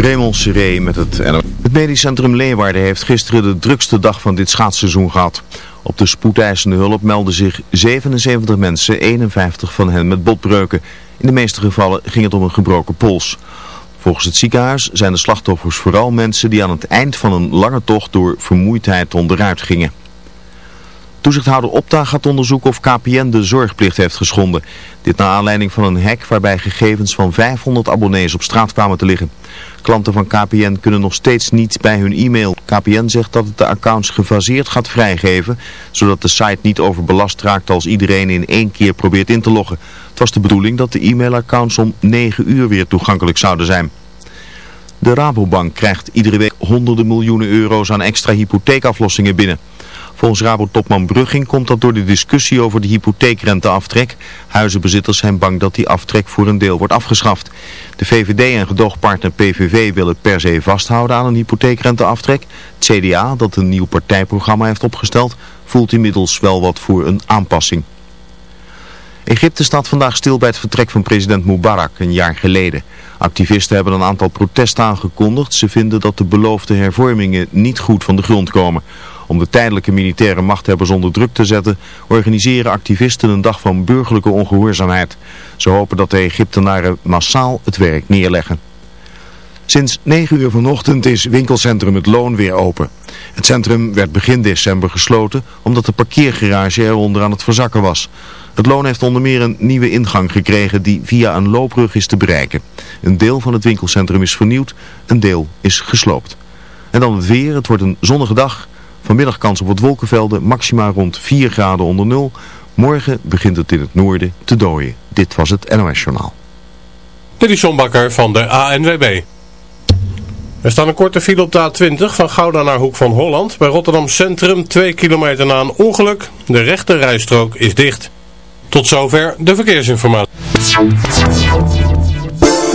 Raymond Seré met het. Het medisch centrum Leeuwarden heeft gisteren de drukste dag van dit schaatsseizoen gehad. Op de spoedeisende hulp melden zich 77 mensen, 51 van hen met botbreuken. In de meeste gevallen ging het om een gebroken pols. Volgens het ziekenhuis zijn de slachtoffers vooral mensen die aan het eind van een lange tocht door vermoeidheid onderuit gingen. Toezichthouder Opta gaat onderzoeken of KPN de zorgplicht heeft geschonden. Dit naar aanleiding van een hack waarbij gegevens van 500 abonnees op straat kwamen te liggen. Klanten van KPN kunnen nog steeds niet bij hun e-mail. KPN zegt dat het de accounts gefaseerd gaat vrijgeven, zodat de site niet overbelast raakt als iedereen in één keer probeert in te loggen. Het was de bedoeling dat de e-mailaccounts om 9 uur weer toegankelijk zouden zijn. De Rabobank krijgt iedere week honderden miljoenen euro's aan extra hypotheekaflossingen binnen. Volgens Rabo-topman Brugging komt dat door de discussie over de hypotheekrenteaftrek. Huizenbezitters zijn bang dat die aftrek voor een deel wordt afgeschaft. De VVD en gedoogpartner PVV willen per se vasthouden aan een hypotheekrenteaftrek. Het CDA, dat een nieuw partijprogramma heeft opgesteld, voelt inmiddels wel wat voor een aanpassing. Egypte staat vandaag stil bij het vertrek van president Mubarak een jaar geleden. Activisten hebben een aantal protesten aangekondigd. Ze vinden dat de beloofde hervormingen niet goed van de grond komen. Om de tijdelijke militaire machthebbers onder druk te zetten, organiseren activisten een dag van burgerlijke ongehoorzaamheid. Ze hopen dat de Egyptenaren massaal het werk neerleggen. Sinds 9 uur vanochtend is winkelcentrum Het Loon weer open. Het centrum werd begin december gesloten omdat de parkeergarage eronder aan het verzakken was. Het Loon heeft onder meer een nieuwe ingang gekregen die via een loopbrug is te bereiken. Een deel van het winkelcentrum is vernieuwd, een deel is gesloopt. En dan het weer, het wordt een zonnige dag... Vanmiddag kans op wat wolkenvelden, maxima rond 4 graden onder nul. Morgen begint het in het noorden te dooien. Dit was het NOS Journaal. Dit is John Bakker van de ANWB. Er staat een korte file op de A20 van Gouda naar Hoek van Holland. Bij Rotterdam Centrum 2 kilometer na een ongeluk. De rechte rijstrook is dicht. Tot zover de verkeersinformatie.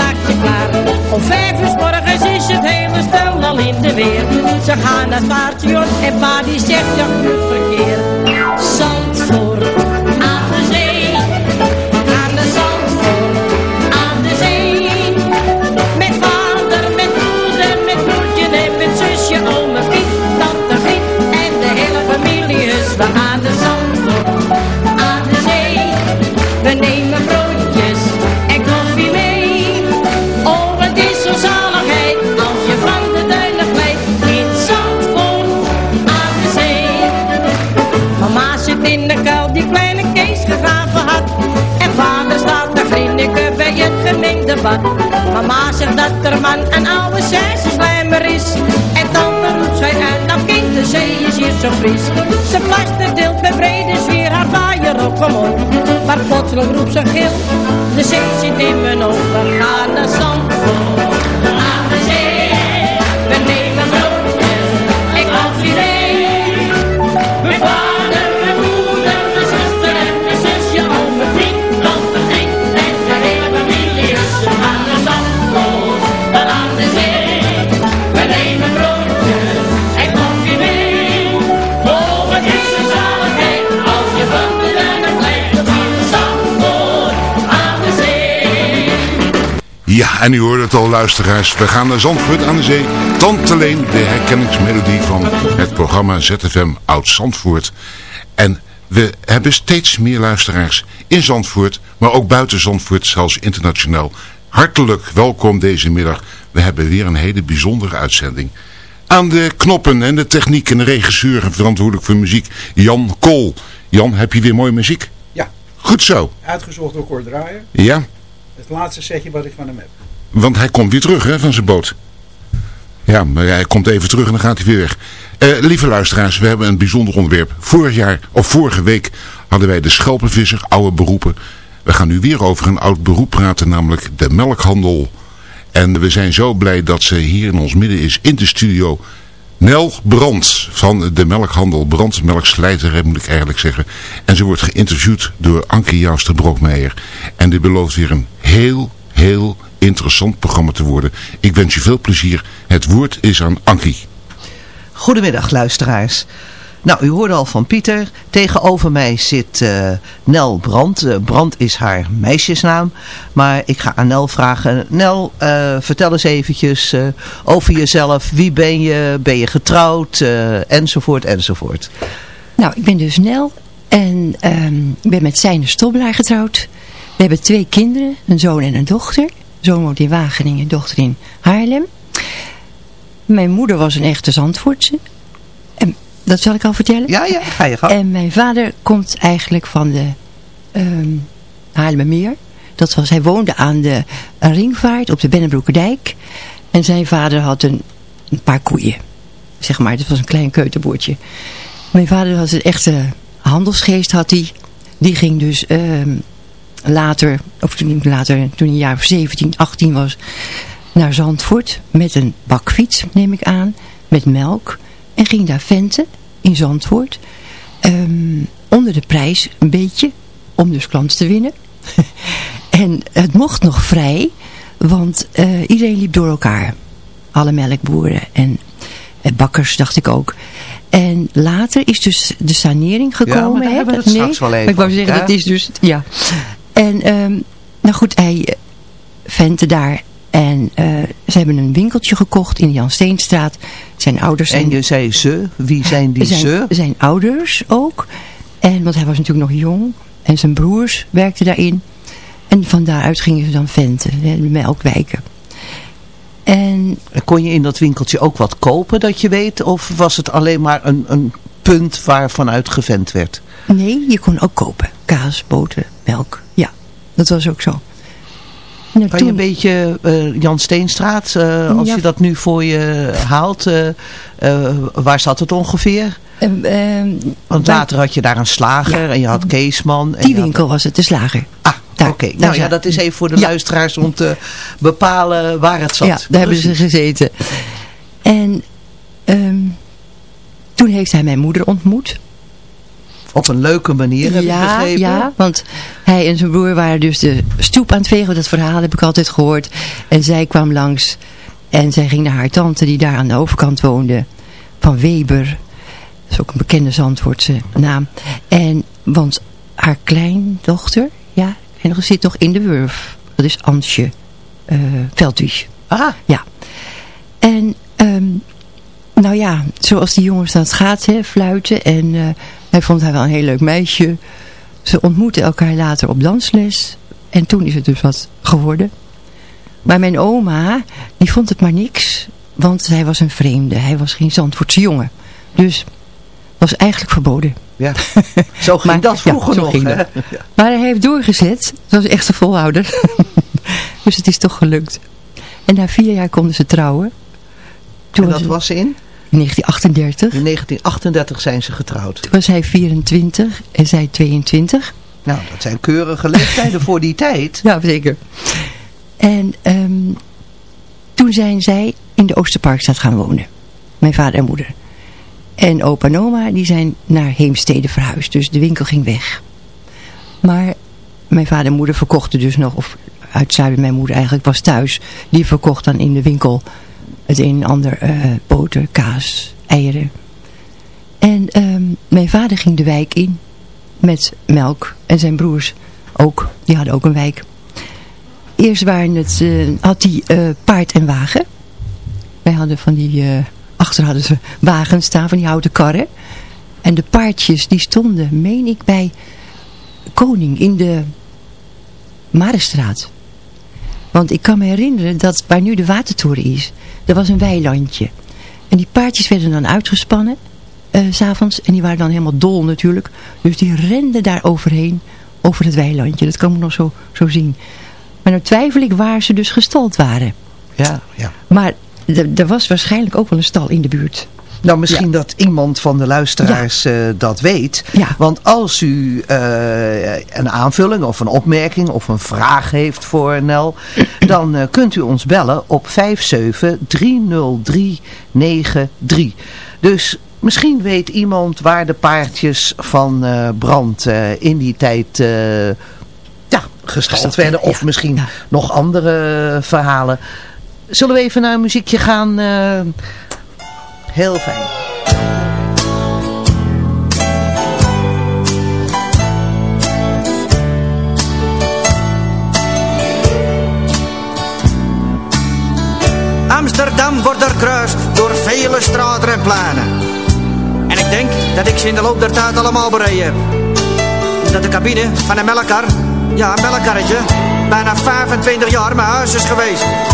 Het klaar. Om vijf uur morgens is het hele stel al in de weer. Ze gaan naar het paardje en pa die zegt ja goed verkeer. Mama zegt dat er man een oude slijmer is. En tante roept zij uit, nou kind, de zee is hier zo fris. Ze plaster deelt met brede sfeer haar vaaier op omhoog. Maar plotseling roept ze gil, de zee zit in mijn ogen. Gaan naar Zandvoort, en u hoorde het al luisteraars. We gaan naar Zandvoort aan de zee. Tante Leen, de herkenningsmelodie van het programma ZFM Oud Zandvoort. En we hebben steeds meer luisteraars in Zandvoort, maar ook buiten Zandvoort, zelfs internationaal. Hartelijk welkom deze middag. We hebben weer een hele bijzondere uitzending. Aan de knoppen en de techniek en de regisseur en verantwoordelijk voor muziek, Jan Kool. Jan, heb je weer mooie muziek? Ja. Goed zo. Uitgezocht door Cor Draaier. Ja, Het laatste setje wat ik van hem heb. Want hij komt weer terug hè, van zijn boot. Ja, maar hij komt even terug en dan gaat hij weer weg. Eh, lieve luisteraars, we hebben een bijzonder onderwerp. Vorig jaar, of vorige week, hadden wij de schelpenvisser, oude beroepen. We gaan nu weer over een oud beroep praten, namelijk de melkhandel. En we zijn zo blij dat ze hier in ons midden is, in de studio. Nel Brandt van de melkhandel Brandt, moet ik eigenlijk zeggen. En ze wordt geïnterviewd door Anke Jouster Brokmeijer. En dit belooft weer een heel, heel interessant programma te worden. Ik wens je veel plezier. Het woord is aan Ankie. Goedemiddag luisteraars. Nou, u hoorde al van Pieter. Tegenover mij zit eh, Nel Brand. Eh, Brand is haar meisjesnaam. Maar ik ga aan Nel vragen. Nel, eh, vertel eens eventjes eh, over jezelf. Wie ben je? Ben je getrouwd? Eh, enzovoort, enzovoort. Nou, ik ben dus Nel en ehm, ik ben met Seine Stobbelaar getrouwd. We hebben twee kinderen, een zoon en een dochter. Zoon woont in Wageningen, dochter in Haarlem. Mijn moeder was een echte Zandvoortse. En dat zal ik al vertellen. Ja, ja, ga je gang. En mijn vader komt eigenlijk van de ehm Haarlemmermeer. Dat was, hij woonde aan de ringvaart op de Bennebroekerdijk. En zijn vader had een, een paar koeien. Zeg maar, dat was een klein keuterboertje. Mijn vader had een echte handelsgeest, had hij. Die ging dus ehm, later, of toen, later, toen een jaar of 17, 18 was, naar Zandvoort met een bakfiets, neem ik aan, met melk. En ging daar venten in Zandvoort. ehm, onder de prijs een beetje, om dus klanten te winnen. en het mocht nog vrij, want eh, iedereen liep door elkaar. Alle melkboeren en eh, bakkers, dacht ik ook. En later is dus de sanering Ja, maar gekomen. daar hè? hebben we het Nee, straks wel maar even Ik wou zeggen, ja. dat is dus, ja. En, ehm, nou goed, hij eh, ventte daar. En eh, ze hebben een winkeltje gekocht in de Jan Steenstraat. Zijn ouders zijn... En je zei ze. Wie zijn die zijn, ze? zijn ouders ook. En, want hij was natuurlijk nog jong. En zijn broers werkten daarin. En van daaruit gingen ze dan venten, de melkwijken. En En Kon je in dat winkeltje ook wat kopen dat je weet? Of was het alleen maar een, een punt waar vanuit gevent werd? nee, je kon ook kopen. Kaas, boter, melk. Ja, dat was ook zo. Nou, Kan je toen- een beetje eh, Jan Steenstraat, eh, als Ja. je dat nu voor je haalt, eh, eh, waar zat het ongeveer? Want later had je daar een slager en je had Keesman. En Die had- winkel was het, de slager. Ah, Daar- oké. Nou ja, dat is even voor de Ja. luisteraars om te bepalen waar het zat. Ja, daar hebben ze gezeten. En ehm, toen heeft hij mijn moeder ontmoet. Op een leuke manier, heb ik ja, begrepen. ja, want hij en zijn broer waren dus de stoep aan het vegen. Dat verhaal heb ik altijd gehoord. En zij kwam langs en zij ging naar haar tante die daar aan de overkant woonde. Van Weber. Dat is ook een bekende Zandvoortse naam. En, want haar kleindochter, ja, en zit nog in de Wurf. Dat is Ansje Veldwies. Ah, Ja. En, ehm, nou ja, zoals die jongens dat gaat, hè, fluiten. En eh, hij vond haar wel een heel leuk meisje. Ze ontmoetten elkaar later op dansles. En toen is het dus wat geworden. Maar mijn oma, die vond het maar niks. Want hij was een vreemde. Hij was geen Zandvoortse jongen. Dus was eigenlijk verboden. ja. Zo ging Maar- dat vroeger nog. ging hè? dat. Maar hij heeft doorgezet. Dat was echt een volhouder. dus het is toch gelukt. En na vier jaar konden ze trouwen. Toen En dat het was in? 1938. In 1938 zijn ze getrouwd. Toen was hij 24 en zij 22. Nou, dat zijn keurige leeftijden voor die tijd. Ja, zeker. En ehm, toen zijn zij in de Oosterparkstraat gaan wonen. Mijn vader en moeder. En opa en oma die zijn naar Heemstede verhuisd. Dus de winkel ging weg. Maar mijn vader en moeder verkochten dus nog, of uitsluitend mijn moeder eigenlijk was thuis. Die verkocht dan in de winkel het een en ander eh, boter, kaas, eieren. En ehm, mijn vader ging de wijk in met melk. En zijn broers ook. Die hadden ook een wijk. Eerst waren het, eh, had hij eh, paard en wagen. Wij hadden van die, achter hadden ze wagens staan, van die houten karren. En de paardjes die stonden, meen ik, bij Koning in de Marenstraat. Want ik kan me herinneren dat waar nu de watertoren is, er was een weilandje. En die paardjes werden dan uitgespannen, s s'avonds. En die waren dan helemaal dol natuurlijk. Dus die renden daar overheen, over het weilandje. Dat kan ik nog zo, zo zien. Maar nou twijfel ik waar ze dus gestald waren. Ja, ja. Maar er was waarschijnlijk ook wel een stal in de buurt. Nou, misschien dat iemand van de luisteraars eh, dat weet. Ja. Want als u eh, een aanvulling of een opmerking of een vraag heeft voor Nel, dan eh, kunt u ons bellen op 5730393. Dus misschien weet iemand waar de paardjes van Brand in die tijd ja, gestald werden. Of misschien nog andere verhalen. Zullen we even naar een muziekje gaan? Heel fijn. Amsterdam wordt doorkruist door vele straten en planen. En ik denk dat ik ze in de loop der tijd allemaal bereden heb. Dat de cabine van een melkkar, ja een melkkarretje, bijna 25 jaar mijn huis is geweest.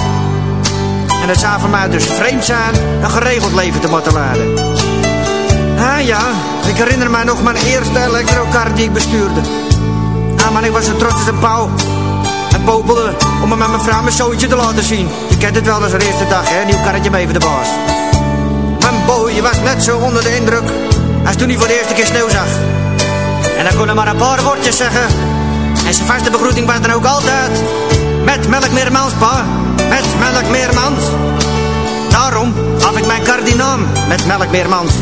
En het zou voor mij dus vreemd zijn een geregeld leven te moeten leiden. Ah ja, ik herinner mij nog mijn eerste elektrokar die ik bestuurde. Ah man, ik was zo trots als een pauw. En popelde om hem met mijn vrouw mijn zoontje te laten zien. Je kent het wel als de eerste dag, hè? Nieuw karretje mee de baas. Mijn boy was net zo onder de indruk als toen hij voor de eerste keer sneeuw zag. En dan kon hij maar een paar woordjes zeggen. En zijn vaste begroeting was dan ook altijd... Met melk meermans, pa. Met melk meermans. Daarom gaf ik mijn kar die naam. Met melk meermans.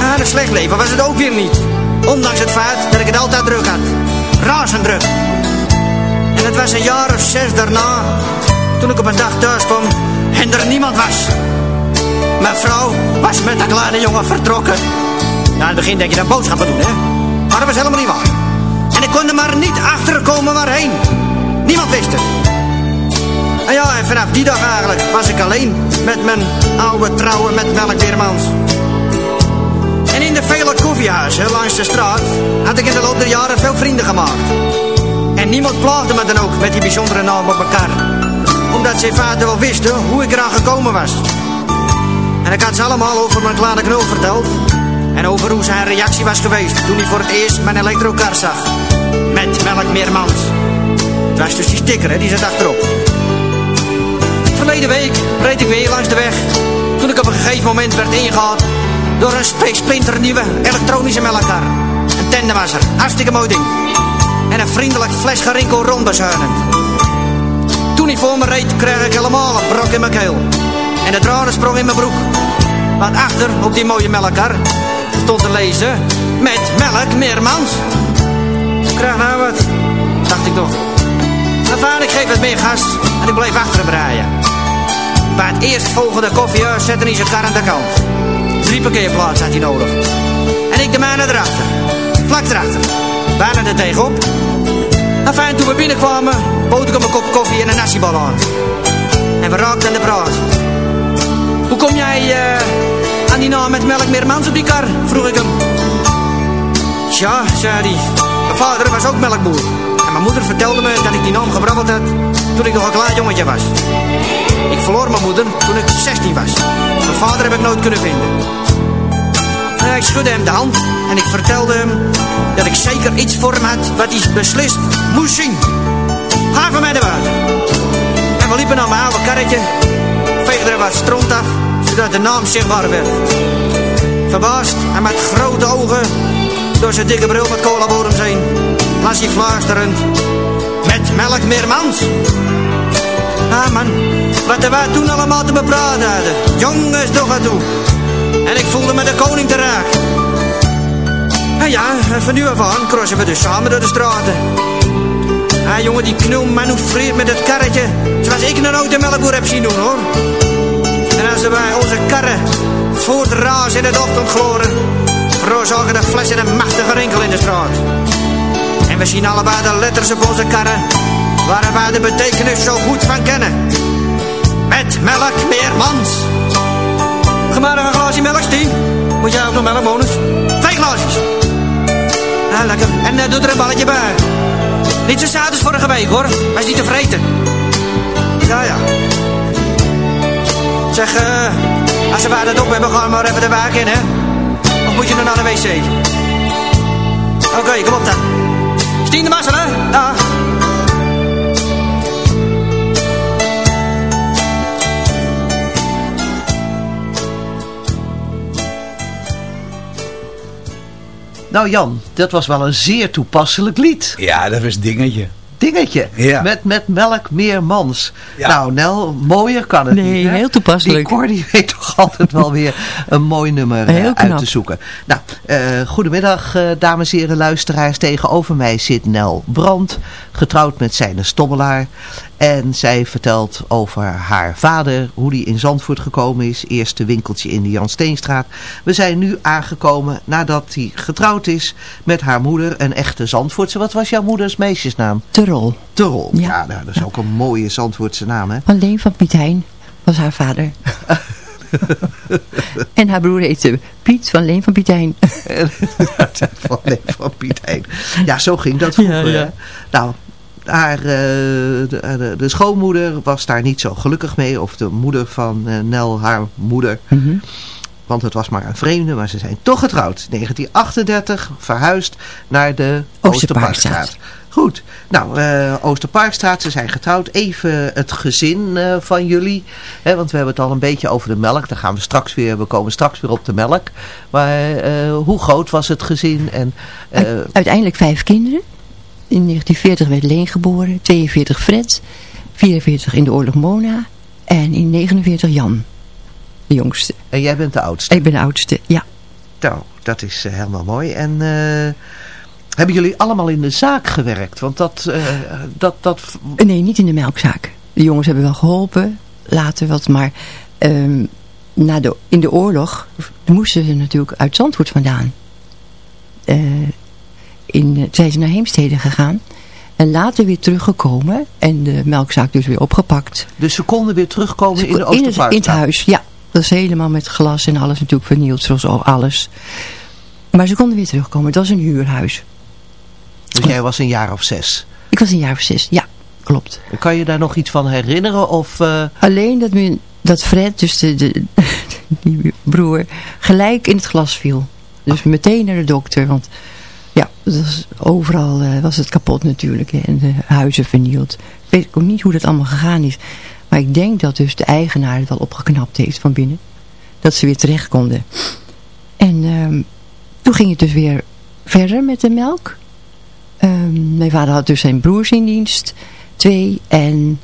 Ah, een slecht leven was het ook weer niet. Ondanks het feit dat ik het altijd druk had. Razend druk. En het was een jaar of zes daarna, toen ik op een dag thuis kwam en er niemand was. Mijn vrouw was met een kleine jongen vertrokken. Nou, in het begin denk je dat boodschappen doen, hè? Maar dat was helemaal niet waar. En ik kon er maar niet achterkomen waarheen. Niemand wist het. En ja, en vanaf die dag eigenlijk was ik alleen met mijn oude trouwe met melkweermans. En in de vele koffiehuizen langs de straat had ik in de loop der jaren veel vrienden gemaakt. En niemand plaagde me dan ook met die bijzondere naam op elkaar. Omdat ze feite wel wisten hoe ik eraan gekomen was. En ik had ze allemaal over mijn kleine knul verteld. En over hoe zijn reactie was geweest toen hij voor het eerst mijn elektrokar zag. Met melk meermans. Het was dus die sticker, hè, die zat achterop. Verleden week reed ik weer langs de weg. Toen ik op een gegeven moment werd ingehaald door een splinternieuwe elektronische melkkar. Een tandemwasser, hartstikke mooi ding. En een vriendelijk flesgerinkel rondbezuinend. Toen hij voor me reed, kreeg ik helemaal een brok in mijn keel. En de tranen sprong in mijn broek. Want achter, op die mooie melkkar, stond te lezen... Met melk meermans. Krijg nou wat, dacht ik nog. Enfin, ik geef het meer gas en ik bleef achter hem rijden. Bij het eerstvolgende koffiehuis zette hij zijn kar aan de kant. Drie parkeerplaatsen had hij nodig. En ik de mijne erachter. Vlak erachter. Bijna er tegenop. Enfin, toen we binnenkwamen, bood ik hem een kop koffie en een nasi aan. En we raakten de praat. Hoe kom jij eh, aan die naam met melk meermans op die kar? Vroeg ik hem. Tja, zei hij. Mijn vader was ook melkboer. En mijn moeder vertelde me dat ik die naam gebrabbeld had toen ik nog een klein jongetje was. Ik verloor mijn moeder toen ik 16 was. Mijn vader heb ik nooit kunnen vinden. En ik schudde hem de hand en ik vertelde hem dat ik zeker iets voor hem had wat hij beslist moest zien. Ga van mij naar buiten. En we liepen naar mijn oude karretje, veegden er wat stront af, zodat de naam zichtbaar werd. Verbaasd en met grote ogen, door zijn dikke bril met colabodems heen, las hij fluisterend. Met melk meermans. Ah man, wat wij toen allemaal te bepraten hadden. Jongens, toch aan toe. En ik voelde me de koning te raak. En ja, van nu af aan crossen we dus samen door de straten. Ah jongen, die knul manoeuvreert met het karretje. Zoals ik een oude melkboer heb zien doen hoor. En als wij onze karren voortrazen in het ochtendgloren... veroorzaken de flessen een machtige rinkel in de straat. En we zien allebei de letters op onze karren. Waar wij de betekenis zo goed van kennen. Met melk meer mans. Ga maar nog een glaasje melk, Stien. Moet jij ook nog melkbonus? Twee glaasjes. Ja, lekker. En eh, doe er een balletje bij. Niet zo zout als vorige week, hoor. Hij is niet te vreten. Ja, ja. Zeg, eh, als we dat op hebben, gaan maar even de wagen in, hè? Of moet je nog naar de wc? Oké, kom op dan. Stien de massa, hè? Ja. Nou Jan, dat was wel een zeer toepasselijk lied. Ja, dat was dingetje. Dingetje. Ja. Met, met melk meer mans. Ja. Nou Nel, mooier kan het Nee, niet. hè? heel toepasselijk. Die Cor die weet toch altijd wel weer een mooi nummer eh, uit te zoeken. Nou, eh, goedemiddag eh, dames en heren luisteraars. Tegenover mij zit Nel Brandt, getrouwd met zijn stobbelaar. En zij vertelt over haar vader, hoe die in Zandvoort gekomen is. Eerste winkeltje in de Jan Steenstraat. We zijn nu aangekomen nadat hij getrouwd is met haar moeder, een echte Zandvoortse. Wat was jouw moeders meisjesnaam? Terol. Terol. Ja, Ja. nou, dat is ook een mooie Zandvoortse naam, hè? Alleen van Piet Hein was haar vader. en haar broer heette Piet van Leen van Piet Hein. van, nee, van Piet Hein. Ja, zo ging dat vroeger. Ja, ja. hè. Nou, haar, eh, de, de, de schoonmoeder was daar niet zo gelukkig mee. Of de moeder van eh, Nel, haar moeder. Mhm. Want het was maar een vreemde, maar ze zijn toch getrouwd. 1938 verhuisd naar de Oosterparkstraat. Goed, nou, eh Oosterparkstraat, ze zijn getrouwd. Even het gezin eh, van jullie. Hè, want we hebben het al een beetje over de melk. Daar gaan we straks weer, we komen straks weer op de melk. Maar eh, hoe groot was het gezin? En, Uit- uiteindelijk vijf kinderen. In 1940 werd Leen geboren, 42 Fred, 44 in de oorlog Mona en in 49 Jan, de jongste. en jij bent de oudste. Ik ben de oudste, ja. Nou, dat is helemaal mooi. En hebben jullie allemaal in de zaak gewerkt? Want dat, eh, dat, dat Nee, niet in de melkzaak. De jongens hebben wel geholpen, later wat, maar ehm, na de, in de oorlog moesten ze natuurlijk uit Zandvoort vandaan. Eh, in, eh, zijn ze naar Heemstede gegaan en later weer teruggekomen en de melkzaak dus weer opgepakt. Dus ze konden weer terugkomen in de in, het, in het huis, ja. Dat is helemaal met glas en alles natuurlijk vernield, zoals al alles. Maar ze konden weer terugkomen. Het was een huurhuis. Dus jij was een jaar of zes. Ik was een jaar of zes, ja, klopt. Kan je daar nog iets van herinneren? Of, eh, Alleen dat, men, dat Fred, dus de, de, die broer, gelijk in het glas viel. Dus meteen naar de dokter, want ja, was, overal eh, was het kapot natuurlijk hè, en de huizen vernield. Ik weet ook niet hoe dat allemaal gegaan is. Maar ik denk dat dus de eigenaar het wel opgeknapt heeft van binnen. Dat ze weer terecht konden. En ehm, toen ging het dus weer verder met de melk. Ehm, mijn vader had dus zijn broers in dienst. Twee. En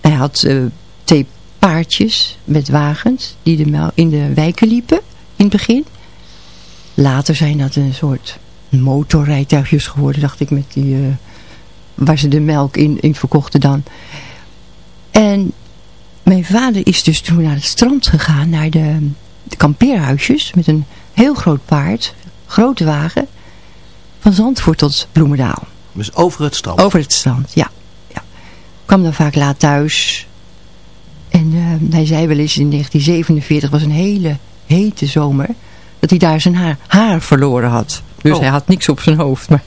hij had eh, twee paardjes met wagens die de in de wijken liepen in het begin. Later zijn dat een soort motorrijtuigjes geworden, dacht ik, met die, eh, waar ze de melk in, verkochten dan. En mijn vader is dus toen naar het strand gegaan, naar de kampeerhuisjes, met een heel groot paard, grote wagen, van Zandvoort tot Bloemendaal. dus over het strand? Over het strand, ja. ja. Kwam dan vaak laat thuis. En eh, hij zei wel eens in 1947, was een hele hete zomer, dat hij daar zijn haar, haar verloren had. Dus Oh. hij had niks op zijn hoofd. Maar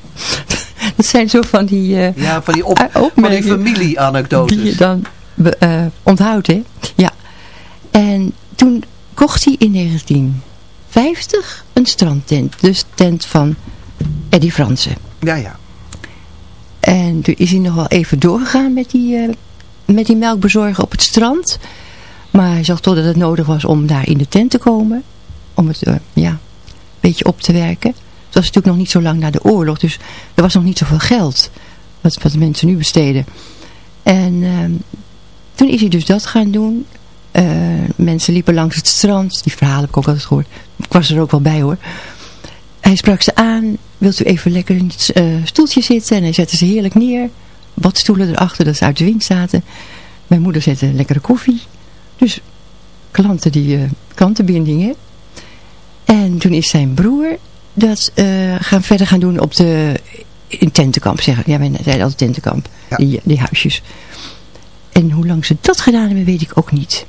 dat zijn zo van die, eh, Ja, van die, op, eh, van die opmerkingen familie-anekdotes. die je dan onthoudt, hè. Ja. En toen kocht hij in 1950 een strandtent. Dus tent van Eddie Fransen. Ja, ja. En toen is hij nog wel even doorgegaan met die, eh, met die melkbezorger op het strand. Maar hij zag toch dat het nodig was om daar in de tent te komen. Om het eh, ja, een beetje op te werken. Het was natuurlijk nog niet zo lang na de oorlog. Dus er was nog niet zoveel geld. Wat, mensen nu besteden. En ehm, toen is hij dus dat gaan doen. Eh, mensen liepen langs het strand. Die verhalen heb ik ook altijd gehoord. Ik was er ook wel bij hoor. Hij sprak ze aan. Wilt u even lekker in het eh, stoeltje zitten? En hij zette ze heerlijk neer. Badstoelen erachter dat ze uit de wind zaten. Mijn moeder zette lekkere koffie. Dus klanten die eh klantenbindingen. En toen is zijn broer dat eh, gaan verder gaan doen op de, in tentenkamp, zeg. Ja, wij zeiden altijd tentenkamp. Die, die huisjes. En hoe lang ze dat gedaan hebben, weet ik ook niet.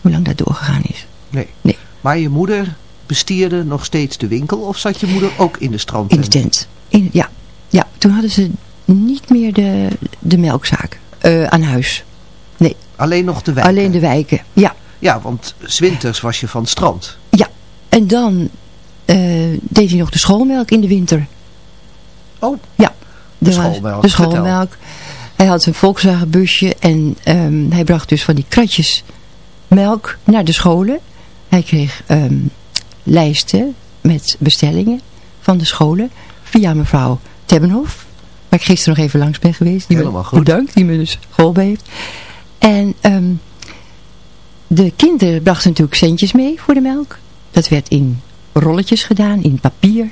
Hoe lang dat doorgegaan is. Nee. nee. Maar je moeder bestierde nog steeds de winkel of zat je moeder ook in de strand? In de tent. In, ja. ja, toen hadden ze niet meer de, de melkzaak uh, aan huis. Nee. Alleen nog de wijken? Alleen de wijken, ja. Ja, want zwinters was je van het strand. Ja, en dan uh, deed hij nog de schoolmelk in de winter. Oh, ja. De schoolmelk. De schoolmelk. Hij had een Volkswagen busje en um, hij bracht dus van die kratjes melk naar de scholen. Hij kreeg um, lijsten met bestellingen van de scholen via mevrouw Tebbenhof. Waar ik gisteren nog even langs ben geweest. Die Helemaal goed. Bedankt, die me dus geholpen heeft. En um, de kinderen brachten natuurlijk centjes mee voor de melk. Dat werd in rolletjes gedaan, in papier.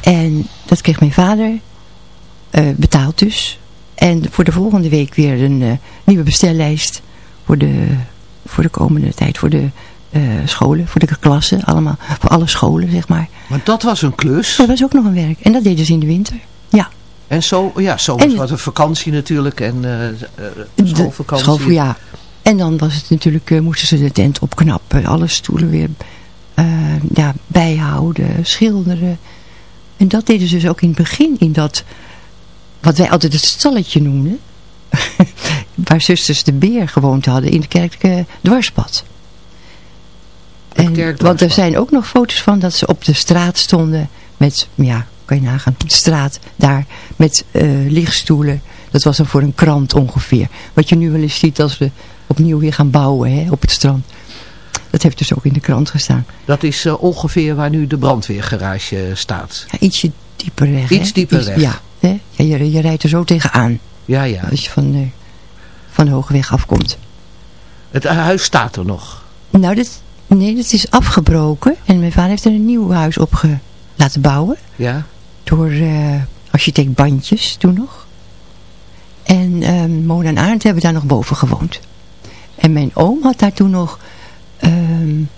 En dat kreeg mijn vader uh, betaald dus. En voor de volgende week weer een uh, nieuwe bestellijst voor de, voor de komende tijd, voor de uh, scholen, voor de klassen, allemaal, voor alle scholen zeg maar. Maar dat was een klus? Dat was ook nog een werk. En dat deden ze in de winter, ja. En zo, ja, zo was wat een vakantie natuurlijk en uh, schoolvakantie. School, ja. En dan was het natuurlijk, uh, moesten ze de tent opknappen, alle stoelen weer ja, bijhouden, schilderen. En dat deden ze dus ook in het begin, in dat, wat wij altijd het stalletje noemden. waar zusters de beer gewoond hadden, in het kerkelijke dwarspad. En, want er zijn ook nog foto's van dat ze op de straat stonden met, ja, kan je nagaan, de straat daar met uh, lichtstoelen. Dat was dan voor een krant ongeveer. Wat je nu wel eens ziet als we opnieuw weer gaan bouwen hè, op het strand. Dat heeft dus ook in de krant gestaan. Dat is uh, ongeveer waar nu de brandweergarage staat. Ja, ietsje dieper weg. Iets hè? dieper Iets, weg. Ja, hè? ja je, je rijdt er zo tegenaan. Ja, ja. Als je van, uh, van de hoge weg afkomt. Het huis staat er nog? Nou, dat, nee, dat is afgebroken. En mijn vader heeft er een nieuw huis op laten bouwen. Ja. Door uh, architect Bandjes toen nog. En uh, Mona en Arend hebben daar nog boven gewoond. En mijn oom had daar toen nog um,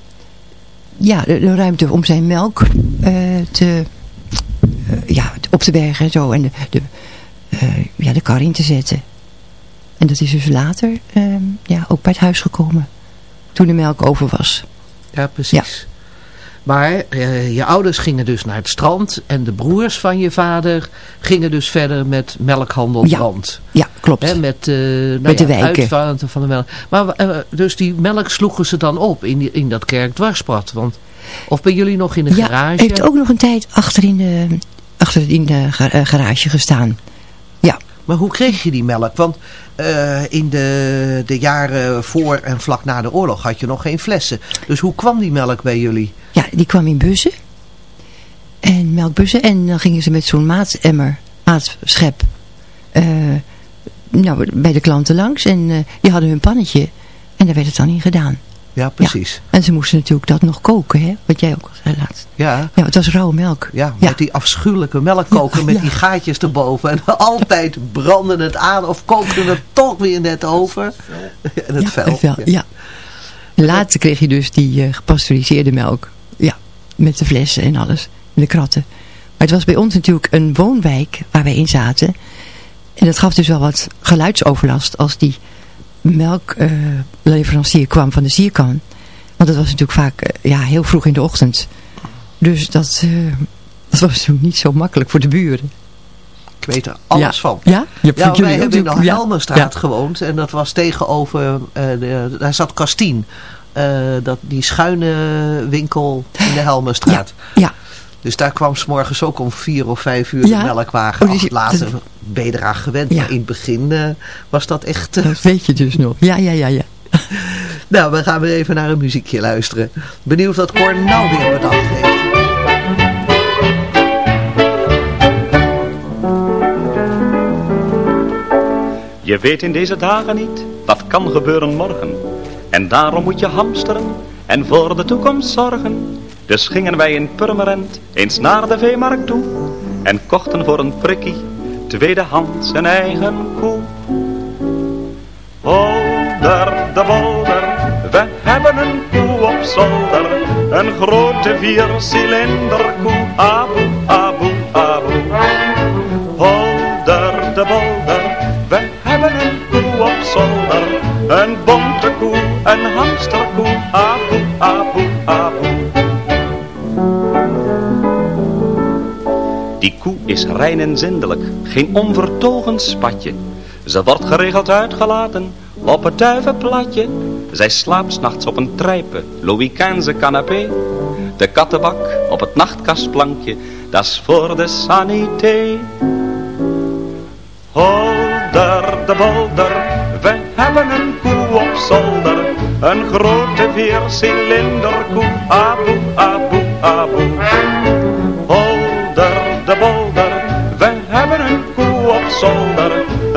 ja, de, de, ruimte om zijn melk uh, te, uh, ja, op te bergen en zo. En de, de, ja, de kar in te zetten. En dat is dus later um, ja, ook bij het huis gekomen. Toen de melk over was. Ja, precies. Ja. Maar uh, je ouders gingen dus naar het strand en de broers van je vader gingen dus verder met melkhandel ja. brand. Ja, klopt. He, met uh, nou met ja, de wijken. Van, van de melk. Maar uh, dus die melk sloegen ze dan op in, die, in dat kerkdwarspad. Want, of bij jullie nog in de ja, garage? heeft ook nog een tijd achter in de, achter in de garage gestaan. Maar hoe kreeg je die melk? Want uh, in de, de jaren voor en vlak na de oorlog had je nog geen flessen. Dus hoe kwam die melk bij jullie? Ja, die kwam in bussen. En melkbussen. En dan gingen ze met zo'n maatsemmer, maatschep, uh, nou, bij de klanten langs. En uh, die hadden hun pannetje. En daar werd het dan in gedaan. Ja, precies. Ja. En ze moesten natuurlijk dat nog koken, hè? Wat jij ook al zei laatst. Ja. Ja, het was rauwe melk. Ja, met ja. die afschuwelijke melkkoker met die gaatjes erboven. En altijd brandde het aan of kookte het toch weer net over. En het vel. Het vel. Ja. Later kreeg je dus die uh, gepasteuriseerde melk. Ja, met de flessen en alles. En de kratten. Maar het was bij ons natuurlijk een woonwijk waar wij in zaten. En dat gaf dus wel wat geluidsoverlast als die melkleverancier uh, kwam van de sierkan. Want dat was natuurlijk vaak uh, ja, heel vroeg in de ochtend. Dus dat, uh, dat was natuurlijk niet zo makkelijk voor de buren. Ik weet er alles ja. van. Ja? ja wij hebben in de Helmenstraat ja. gewoond. En dat was tegenover, de, daar zat Kastien. dat, die schuine winkel in de Helmenstraat. Ja. ja. Dus daar kwam s morgens ook om vier of vijf uur ja. de melkwagen. Oh, dus, later dat... ben je eraan gewend. Ja. Maar in het begin uh, was dat echt... Uh... Dat weet je dus nog. Ja, ja, ja, ja. nou, we gaan weer even naar een muziekje luisteren. Benieuwd wat Cor nou weer bedacht heeft. Je weet in deze dagen niet, wat kan gebeuren morgen. En daarom moet je hamsteren en voor de toekomst zorgen. Dus gingen wij in Purmerend eens naar de veemarkt toe en kochten voor een prikkie tweedehands een eigen koe. Holder de bolder, we hebben een koe op zolder, een grote viercilinder koe, aboe, aboe, aboe. Holder de bolder, we hebben een koe op zolder, een bonte koe, een hamsterkoe, aboe, aboe, aboe. Is rein en zindelijk, geen onvertogen spatje. Ze wordt geregeld uitgelaten op het duivenplatje. Zij slaapt s'nachts op een trijpe, Louis canapé. De kattenbak op het nachtkastplankje, dat is voor de sanité. Holder de bolder, we hebben een koe op zolder. Een grote viercilinder koe, aboe, aboe, aboe.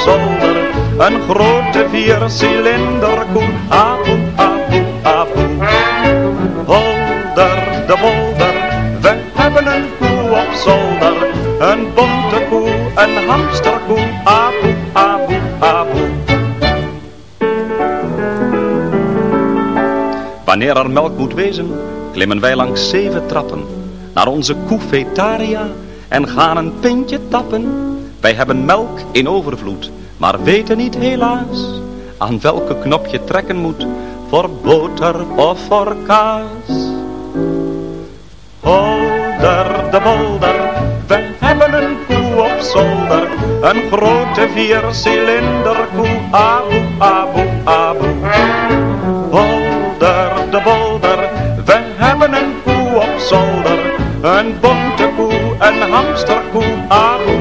Een grote viercilinder koe, aboe, aboe, aboe. Holder de bolder, we hebben een koe op zolder. Een bonte koe, een hamsterkoe, aboe, aboe, aboe. Wanneer er melk moet wezen, klimmen wij langs zeven trappen naar onze koefetaria en gaan een pintje tappen. Wij hebben melk in overvloed, maar weten niet helaas aan welke knop je trekken moet voor boter of voor kaas. Holder de bolder, we hebben een koe op zolder, een grote viercilinder koe, aboe, aboe, aboe. Bolder de bolder, we hebben een koe op zolder, een bonte koe, een hamsterkoe, aboe,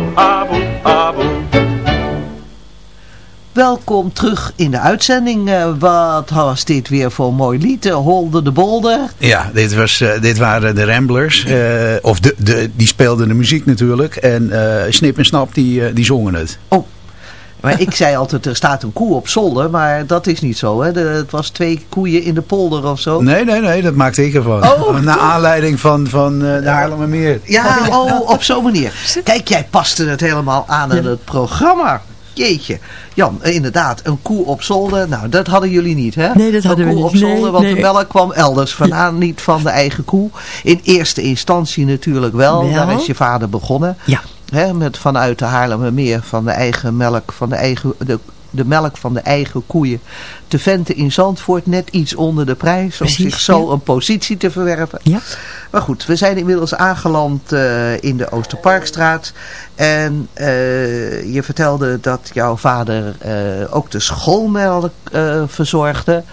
Welkom terug in de uitzending. Eh, wat was dit weer voor een mooi lied? Uh, Holder de Bolder. Ja, dit, was, eh, dit waren de Ramblers. eh, of de, de, die speelden de muziek natuurlijk. En eh, Snip en Snap die, eh, die zongen het. Maar ik zei altijd, er staat een koe op zolder. Maar dat is niet zo. Hè? De, het was twee koeien in de polder of zo. Nee, nee, nee, dat maakte ik ervan. Oh, Naar aanleiding van, van eh, de Haarlemmermeer. Ja, oh, op zo'n manier. Kijk, jij paste het helemaal aan in het programma. Jeetje. Jan, eh, inderdaad, een koe op zolder. Nou, dat hadden jullie niet, hè? Nee, dat hadden een we koe niet. op zolder, Nee, want nee. de melk kwam elders vandaan. Niet van de eigen koe. In eerste instantie natuurlijk wel. Wel. Daar is je vader begonnen. Ja. Hè, met vanuit de Haarlemmermeer van de eigen melk, van de eigen... De, de melk van de eigen koeien te venten in Zandvoort net iets onder de prijs om zich zo ja. een positie te verwerven. Ja. Maar goed, we zijn inmiddels aangeland eh, in de Oosterparkstraat. En eh, je vertelde dat jouw vader eh, ook de schoolmelk verzorgde.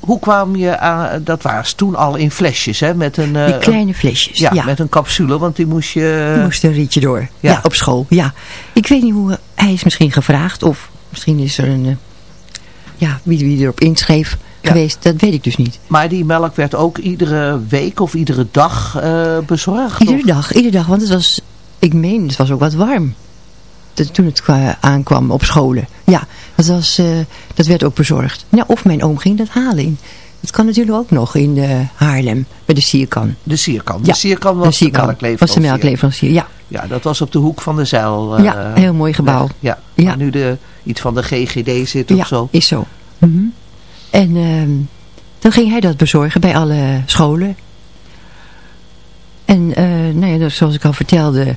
Hoe kwam je aan, dat was toen al in flesjes, hè? Met een, Die kleine flesjes. ja, ja. met een capsule, want die moest je... Die moest een rietje door. ja. Ja. op school. Ja. Ik weet niet hoe hij is misschien gevraagd. Of misschien is er een... eh, ja, wie, wie erop inschreef Ja. geweest. Dat weet ik dus niet. Maar die melk werd ook iedere week of iedere dag eh, bezorgd? Iedere of? dag. Iedere dag. Want het was... Ik meen, het was ook wat warm. Toen het kwa- aankwam op scholen. Ja, dat, was, eh, dat werd ook bezorgd. Ja, of mijn oom ging dat halen in. Dat kan natuurlijk ook nog in eh, Haarlem. Bij de Sierkan. De Sierkan. De Ja, Sierkan de was de melkleverancier. Was de melkleverancier, ja. Ja, dat was op de hoek van de zeil. eh, Ja, heel mooi gebouw. Ja, Ja. waar nu de, iets van de GGD zit of ja, zo. is zo. Mhm. En ehm, dan ging hij dat bezorgen bij alle scholen. En eh, nou ja, zoals ik al vertelde,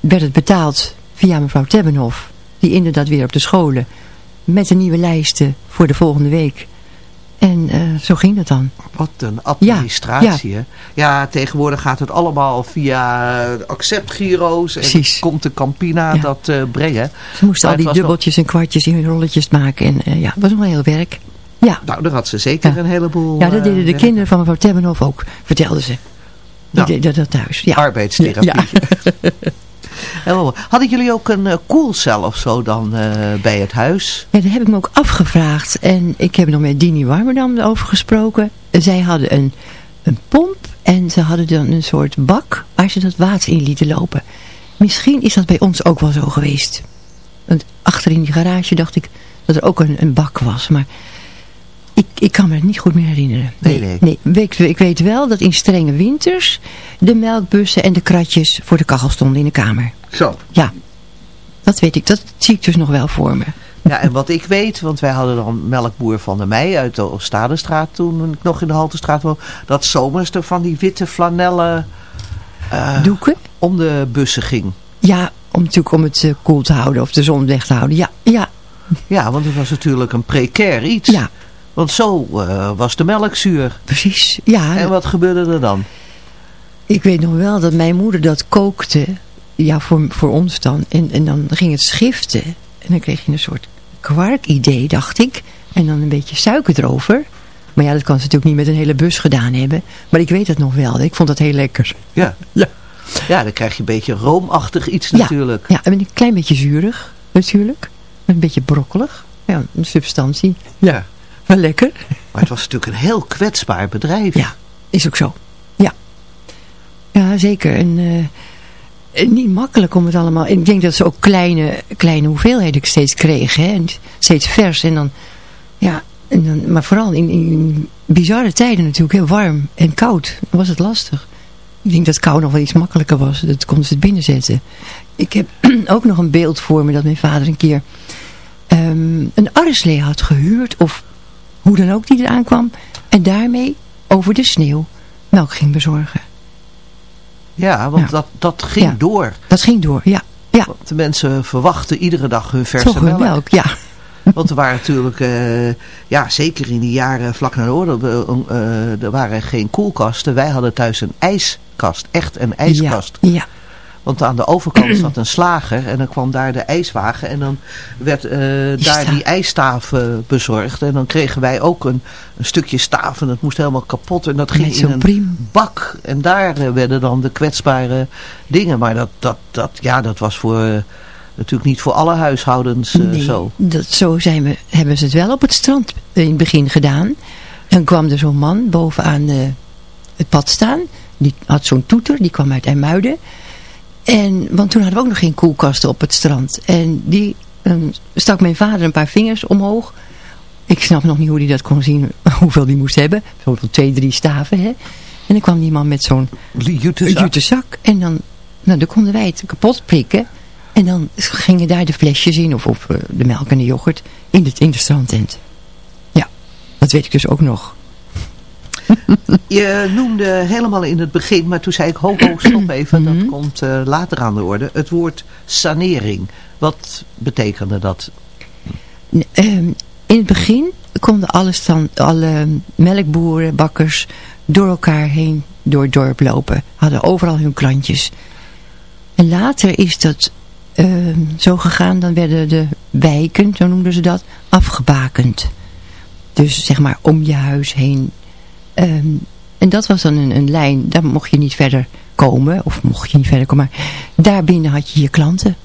werd het betaald via mevrouw Tebbenhof. Die inderdaad weer op de scholen met de nieuwe lijsten voor de volgende week. En eh, zo ging dat dan. Wat een administratie, Ja, hè? Ja, tegenwoordig gaat het allemaal via acceptgiro's. En Precies. komt de Campina Ja. dat eh, brengen. Ze moesten Maar al die het dubbeltjes en kwartjes in rolletjes maken. En eh, ja, het was nog heel werk. Ja. nou, daar had ze zeker een heleboel... Ja, dat deden de kinderen van mevrouw Tebbenhof ook, vertelden ze. Die Nou. deden dat thuis. Ja. Arbeidstherapie. Mooi. Hadden jullie ook een eh, koelcel of zo dan eh, bij het huis? Ja, dat heb ik me ook afgevraagd. En ik heb nog met Dini Warmerdam over gesproken. Zij hadden een, een pomp en ze hadden dan een soort bak waar ze dat water in lieten lopen. Misschien is dat bij ons ook wel zo geweest. Want achter in die garage dacht ik dat er ook een, een bak was. Maar Ik, ik kan me het niet goed meer herinneren. Nee, nee. Ik, ik weet wel dat in strenge winters de melkbussen en de kratjes voor de kachel stonden in de kamer. Zo. Ja, dat weet ik. Dat zie ik dus nog wel voor me. Ja, en wat ik weet, want wij hadden dan melkboer van de Mei uit de Oostadestraat toen ik nog in de Haltestraat woonde. Dat zomers er van die witte flanellen eh, Doeken? om de bussen ging. Ja, om, natuurlijk om het eh, koel te houden of de zon weg te houden. Ja, ja. Ja, want het was natuurlijk een precair iets. Ja. Want zo eh, was de melk zuur. Precies, ja. En wat gebeurde er dan? Ik weet nog wel dat mijn moeder dat kookte. Ja, voor, voor ons dan. En, en dan ging het schiften. En dan kreeg je een soort kwark-idee, dacht ik. En dan een beetje suiker erover. Maar ja, dat kan ze natuurlijk niet met een hele bus gedaan hebben. Maar ik weet het nog wel. Ik vond dat heel lekker. Ja. Ja. Ja, dan krijg je een beetje roomachtig iets Ja. natuurlijk. Ja, en een klein beetje zuurig, natuurlijk. Een beetje brokkelig. Ja, een substantie. Ja, wel lekker. Maar het was natuurlijk een heel kwetsbaar bedrijf. Ja, is ook zo. Ja. Ja, zeker. En eh, niet makkelijk om het allemaal... Ik denk dat ze ook kleine, kleine hoeveelheden steeds kregen. Hè? En steeds vers. En dan... Ja, en dan, maar vooral in, in bizarre tijden natuurlijk. Heel warm en koud. Was het lastig. Ik denk dat kou nog wel iets makkelijker was. Dat konden ze het binnenzetten. Ik heb ook nog een beeld voor me dat mijn vader een keer ehm, een arreslee had gehuurd. Of hoe dan ook die eraan kwam. En daarmee over de sneeuw melk ging bezorgen. Ja, want Ja. Dat, dat ging Ja. door. Dat ging door, ja. ja. Want de mensen verwachten iedere dag hun verse Toch melk. melk, ja. Want er waren natuurlijk, eh, ja zeker in die jaren vlak na de oorlog, eh, eh, er waren geen koelkasten. Wij hadden thuis een ijskast, echt een ijskast. Ja, ja. Want aan de overkant zat een slager en dan kwam daar de ijswagen en dan werd eh, daar die ijstaaf eh, bezorgd. En dan kregen wij ook een, een stukje staaf en dat moest helemaal kapot en dat ging in een priem. bak. En daar eh, werden dan de kwetsbare dingen. Maar dat, dat, dat, ja, dat was voor, eh, natuurlijk niet voor alle huishoudens Nee, zo. Dat, zo zijn we, hebben ze het wel op het strand in het begin gedaan. Dan kwam er zo'n man bovenaan het pad staan. Die had zo'n toeter, die kwam uit IJmuiden. En, want toen hadden we ook nog geen koelkasten op het strand. En die eh, stak mijn vader een paar vingers omhoog. Ik snap nog niet hoe hij dat kon zien, hoeveel die moest hebben. Bijvoorbeeld twee, drie staven. Hè? En dan kwam die man met zo'n jutezak. jutezak. En dan, nou, dan konden wij het kapot prikken. En dan gingen daar de flesjes in, of, of eh, de melk en de yoghurt, in de, in de strandtent. Ja, dat weet ik dus ook nog. Je noemde helemaal in het begin, maar toen zei ik ho ho stop even, Mhm. dat komt eh, later aan de orde. Het woord sanering. Wat betekende dat? Ehm, in het begin konden alle, stand, alle melkboeren, bakkers door elkaar heen door het dorp lopen. Hadden overal hun klantjes. En later is dat ehm, zo gegaan, dan werden de wijken, zo noemden ze dat, afgebakend. Dus zeg maar om je huis heen. Ehm, en dat was dan een, een lijn, daar mocht je niet verder komen. Of mocht je niet verder komen, maar daarbinnen had je je klanten.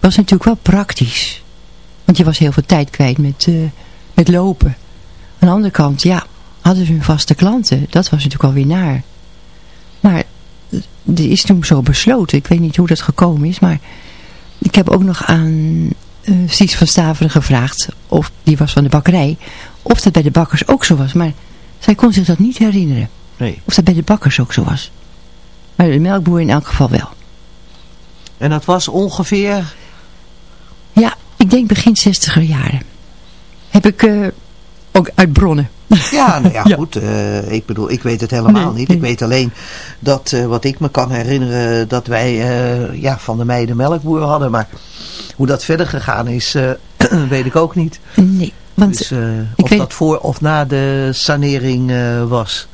was natuurlijk wel praktisch. Want je was heel veel tijd kwijt met, eh, met lopen. Aan de andere kant, ja, hadden ze hun vaste klanten. Dat was natuurlijk alweer naar. Maar eh, er is toen zo besloten. Ik weet niet hoe dat gekomen is. Maar ik heb ook nog aan eh Sies van Staveren gevraagd. Of die was van de bakkerij. Of dat bij de bakkers ook zo was. Maar zij kon zich dat niet herinneren. Nee. Of dat bij de bakkers ook zo was. Maar de melkboer in elk geval wel. En dat was ongeveer... Ja, ik denk begin 60er jaren. Heb ik eh, ook uit bronnen. Ja, nou ja, Ja. goed. eh, ik bedoel, ik weet het helemaal Nee, niet. nee. Ik weet alleen dat, eh, wat ik me kan herinneren, dat wij ja, van de meiden melkboer hadden. Maar hoe dat verder gegaan is, weet ik ook niet. Nee, want Dus, eh, of weet- dat voor of na de sanering eh, was.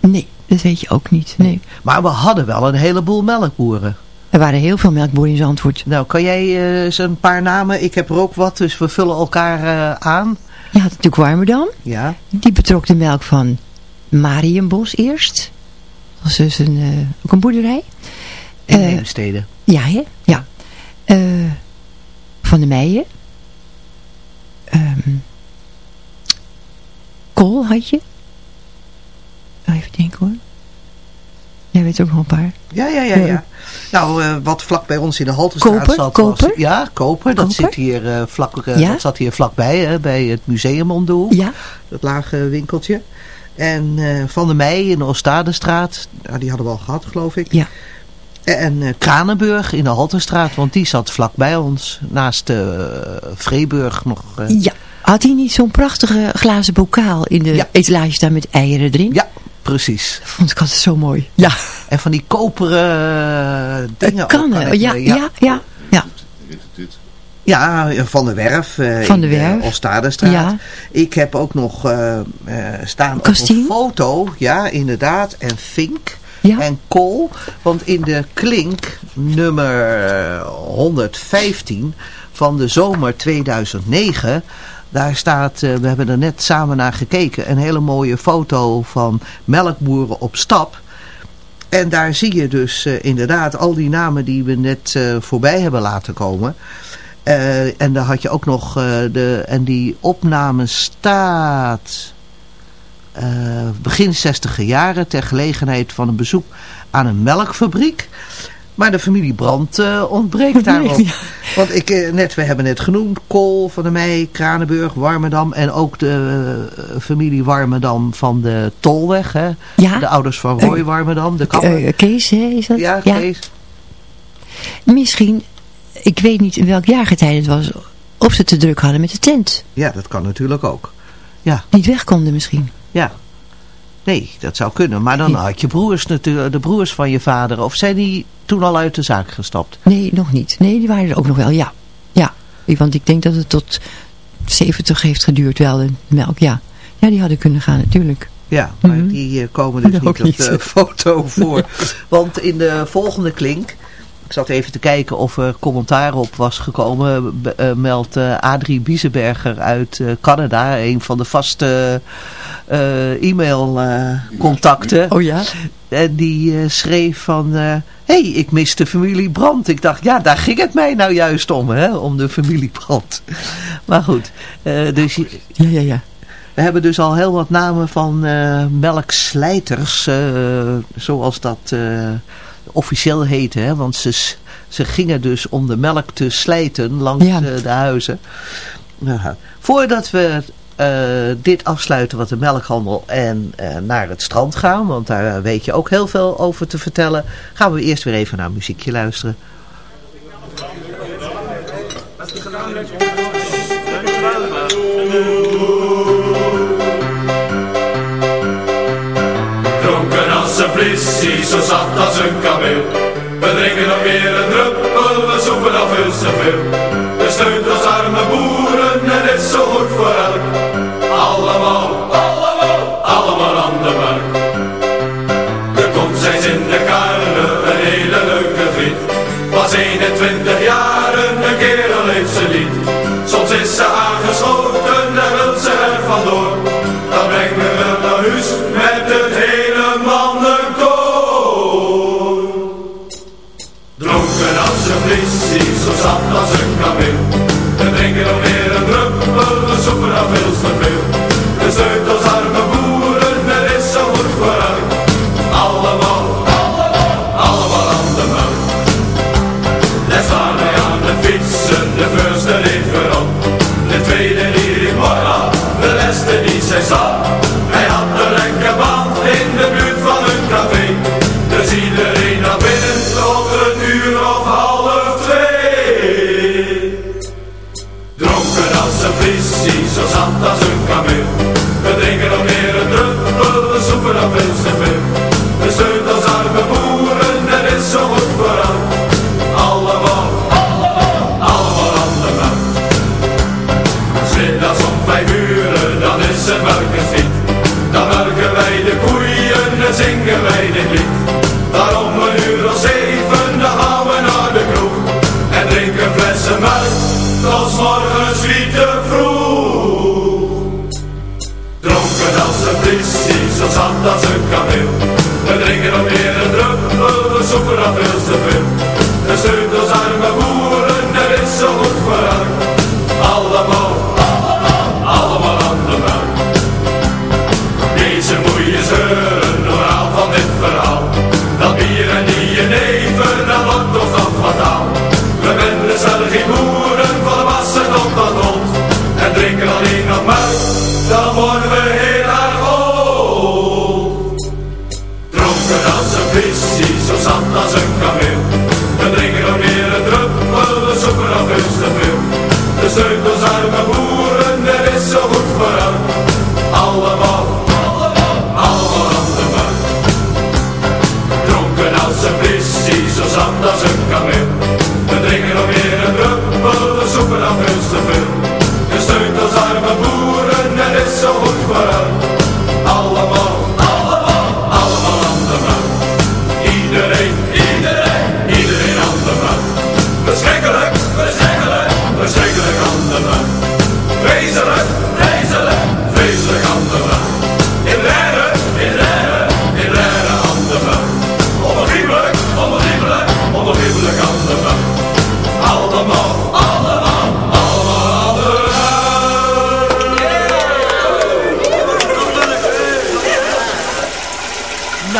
nee, dat weet je ook niet. Nee. Maar we hadden wel een heleboel melkboeren. Er waren heel veel melkboeren in Zandvoort. Nou, kan jij eens een paar namen? Ik heb er ook wat, dus we vullen elkaar aan. Je had natuurlijk Warmerdam. Ja. Die betrok de melk van Marienbos eerst. Dat was dus een, ook een boerderij. In Heemstede. ja, hè? Ja. Van de Meijen. Ehm Kool had je. Oh, Even denken hoor. Ja, weet ook nog een paar. Ja, ja, ja. ja. Nou, uh, wat vlak bij ons in de Haltestraat koper, zat koper? Was, ja, koper. Dat, koper? Zit hier, uh, vlak, uh, ja? dat zat hier vlakbij, hè, bij het museum om de hoek. Ja. Dat lage winkeltje. En Van der Meij in de Oostadestraat, nou, die hadden we al gehad, geloof ik. Ja. En Kranenburg in de Halterstraat, want die zat vlak bij ons, naast Vreeburg nog. Ja, had hij niet zo'n prachtige glazen bokaal in de ja. etalage staan met eieren erin? Ja, precies. Vond ik altijd zo mooi. Ja. En van die koperen dingen. Kannen, ja, ja, ja, ja. ja. Ja, Van de Werf. Uh, van de Werf. De Oostadestraat. Ja. Ik heb ook nog uh, uh, staan op een foto. Ja, inderdaad. En Fink. En Kool. Want in de klink nummer 115 van de zomer 2009... Daar staat, uh, we hebben er net samen naar gekeken, een hele mooie foto van melkboeren op stap. En daar zie je dus uh, inderdaad al die namen die we net uh, voorbij hebben laten komen. en daar had je ook nog de, en die opname staat begin 60 jaren ter gelegenheid van een bezoek aan een melkfabriek. Maar de familie Brandt uh, ontbreekt daarop. Ja. Want ik, uh, net, we hebben net genoemd, Kool van der Meij, Kranenburg, Warmerdam. En ook de uh, familie Warmerdam van de Tolweg. Hè? Ja. De ouders van Roy Warmerdam, de kapper. Kees, hè, is dat? Ja, Kees. Misschien, ik weet niet in welk jaargetijde het was, of ze te druk hadden met de tent. Ja, dat kan natuurlijk ook. Ja. Niet weg konden misschien. Ja. Nee, dat zou kunnen. Maar dan had je broers natuurlijk, de broers van je vader. Of zijn die toen al uit de zaak gestapt? Nee, nog niet. Nee, die waren er ook nog wel, ja. Ja, want ik denk dat het tot 70 heeft geduurd wel, de melk, ja. Ja, die hadden kunnen gaan natuurlijk. Ja, maar mm -hmm. die uh, komen dus niet op niet. de foto voor. Want in de volgende klink... Ik zat even te kijken of er commentaar op was gekomen. Uh, meldt uh, Adrie Biesenberger uit uh, Canada. Een van de vaste e-mailcontacten. oh ja? En die schreef van... Hé, hey, ik mis de familie Brandt. Ik dacht, ja, daar ging het mij nou juist om. Hè? Om de familie Brandt. Maar goed. dus, ja, ja, ja. We hebben dus al heel wat namen van melkslijters. zoals dat officieel heette. Hè? Want ze, ze gingen dus om de melk te slijten langs ja. uh, de huizen. Uh, voordat we uh, dit afsluiten wat de melkhandel en uh, naar het strand gaan. Want daar weet je ook heel veel over te vertellen. Gaan we eerst weer even naar muziekje luisteren. Precies zo zat als een kameel. We drinken nog weer een druppel, we zoeken al veel te veel. We steunt als arme boeren en is zo goed voor elk. Allemaal, allemaal, allemaal aan de markt. Er komt zij in de karne, een hele leuke vriend. Was 21 jaar en een kerel heeft ze niet.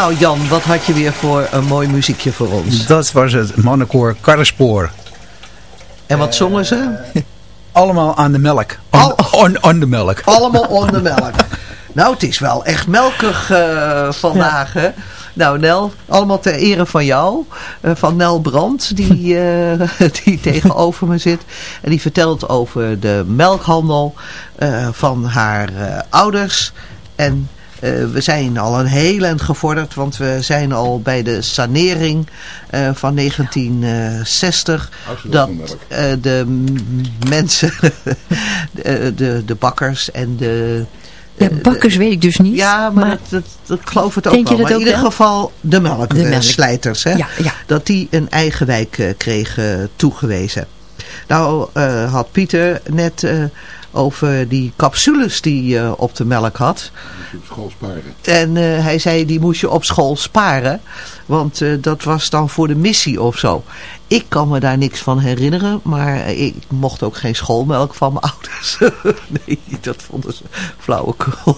Nou Jan, wat had je weer voor een mooi muziekje voor ons? Dat was het mannenkoor Karrespoor. En wat zongen ze? Allemaal aan de melk. On, on, on de melk. Allemaal on de melk. nou, het is wel echt melkig eh, vandaag, hè? Nou, Nel, allemaal ter ere van jou. eh, van Nel Brandt, die, eh, die tegenover me zit. En die vertelt over de melkhandel eh, van haar eh, ouders. En eh, we zijn al een heel eind gevorderd, want we zijn al bij de sanering eh, van 1960. Dat eh, de mensen, de, de, de bakkers en de... De bakkers weet ik dus niet. Ja, maar, dat, dat, geloof het ook Denk je wel. dat maar in ieder wel? geval de De melk. melkslijters, hè? Ja, ja. dat die een eigen wijk eh, kregen toegewezen. Nou eh, had Pieter net eh, over die capsules die je op de melk had. Op school sparen. En eh, hij zei, die moest je op school sparen. Want eh, dat was dan voor de missie of zo. Ik kan me daar niks van herinneren. Maar ik mocht ook geen schoolmelk van mijn ouders. nee, dat vonden ze flauwekul.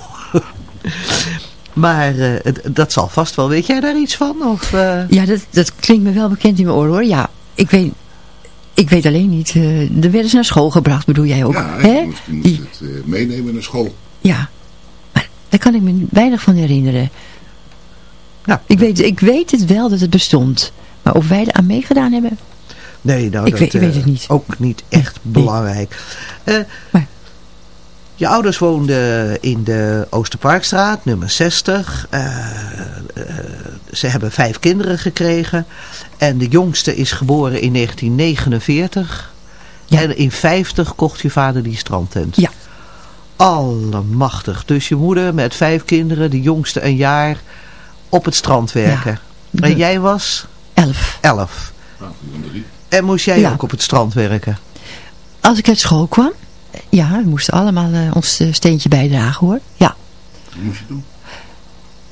maar eh, dat zal vast wel. Weet jij daar iets van? Of, eh? Ja, dat, dat klinkt me wel bekend in mijn oren hoor. Ja, ik weet, ik weet alleen niet. eh er werden ze naar school gebracht, bedoel jij ook? Ja, hè? je moest, je moest het eh, meenemen naar school. Ja, maar daar kan ik me weinig van herinneren. Nou, ik, weet, ik weet het wel dat het bestond. Maar of wij er aan meegedaan hebben? Nee, nou, Ik dat, weet- ik weet eh, het niet. Ook niet echt belangrijk. Eh, je ouders woonden in de Oosterparkstraat, nummer 60. Eh, eh, ze hebben vijf kinderen gekregen. En de jongste is geboren in 1949. En in 50 kocht je vader die strandtent. Ja. Allemachtig. Dus je moeder met vijf kinderen, de jongste een jaar, op het strand werken. En jij was? Elf. Elf. En moest jij Ja. ook op het strand werken? Als ik uit school kwam, ja, we moesten allemaal eh, ons eh, steentje bijdragen hoor. Ja. Wat moest je doen?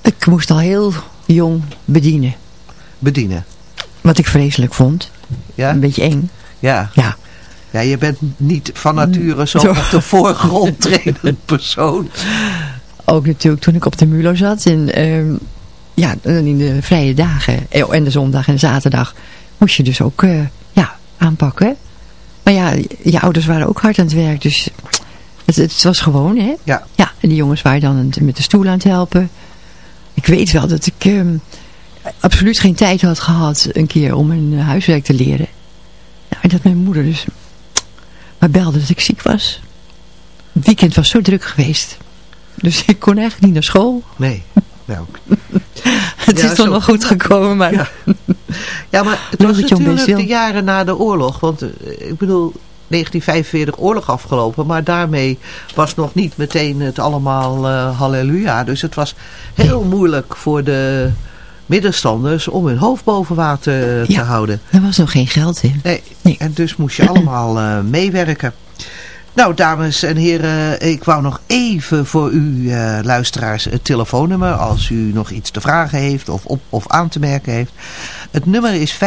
Ik moest al heel jong bedienen. Bedienen? Wat ik vreselijk vond. Ja? Een beetje eng. Ja. Ja. Ja, je bent niet van nature zo Zo. op de voorgrond tredend persoon. Ook natuurlijk toen ik op de Mulo zat. En ehm, ja, in de vrije dagen. eh, En de zondag en zaterdag. Moest je dus ook eh, ja, aanpakken. Maar ja, je ouders waren ook hard aan het werk. Dus het, het was gewoon, hè. Ja. Ja, en die jongens waren dan met de stoel aan het helpen. Ik weet wel dat ik ehm, absoluut geen tijd had gehad een keer om mijn huiswerk te leren. Nou, en dat mijn moeder dus maar belde dat ik ziek was. Het weekend was zo druk geweest. Dus ik kon eigenlijk niet naar school. Nee. Nou, Het Ja, is zo- wel goed gekomen, maar... Ja. ja, maar het was natuurlijk de jaren na de oorlog. Want eh, ik bedoel, 1945 oorlog afgelopen. Maar daarmee was nog niet meteen het allemaal eh, halleluja. Dus het was heel moeilijk voor de middenstanders om hun hoofd boven water eh, te Ja. houden. Er was nog geen geld in. Nee. En dus moest je allemaal meewerken. Nou, dames en heren, ik wou nog even voor u eh, luisteraars het telefoonnummer. Als u nog iets te vragen heeft of, op, of aan te merken heeft. Het nummer is 5730393.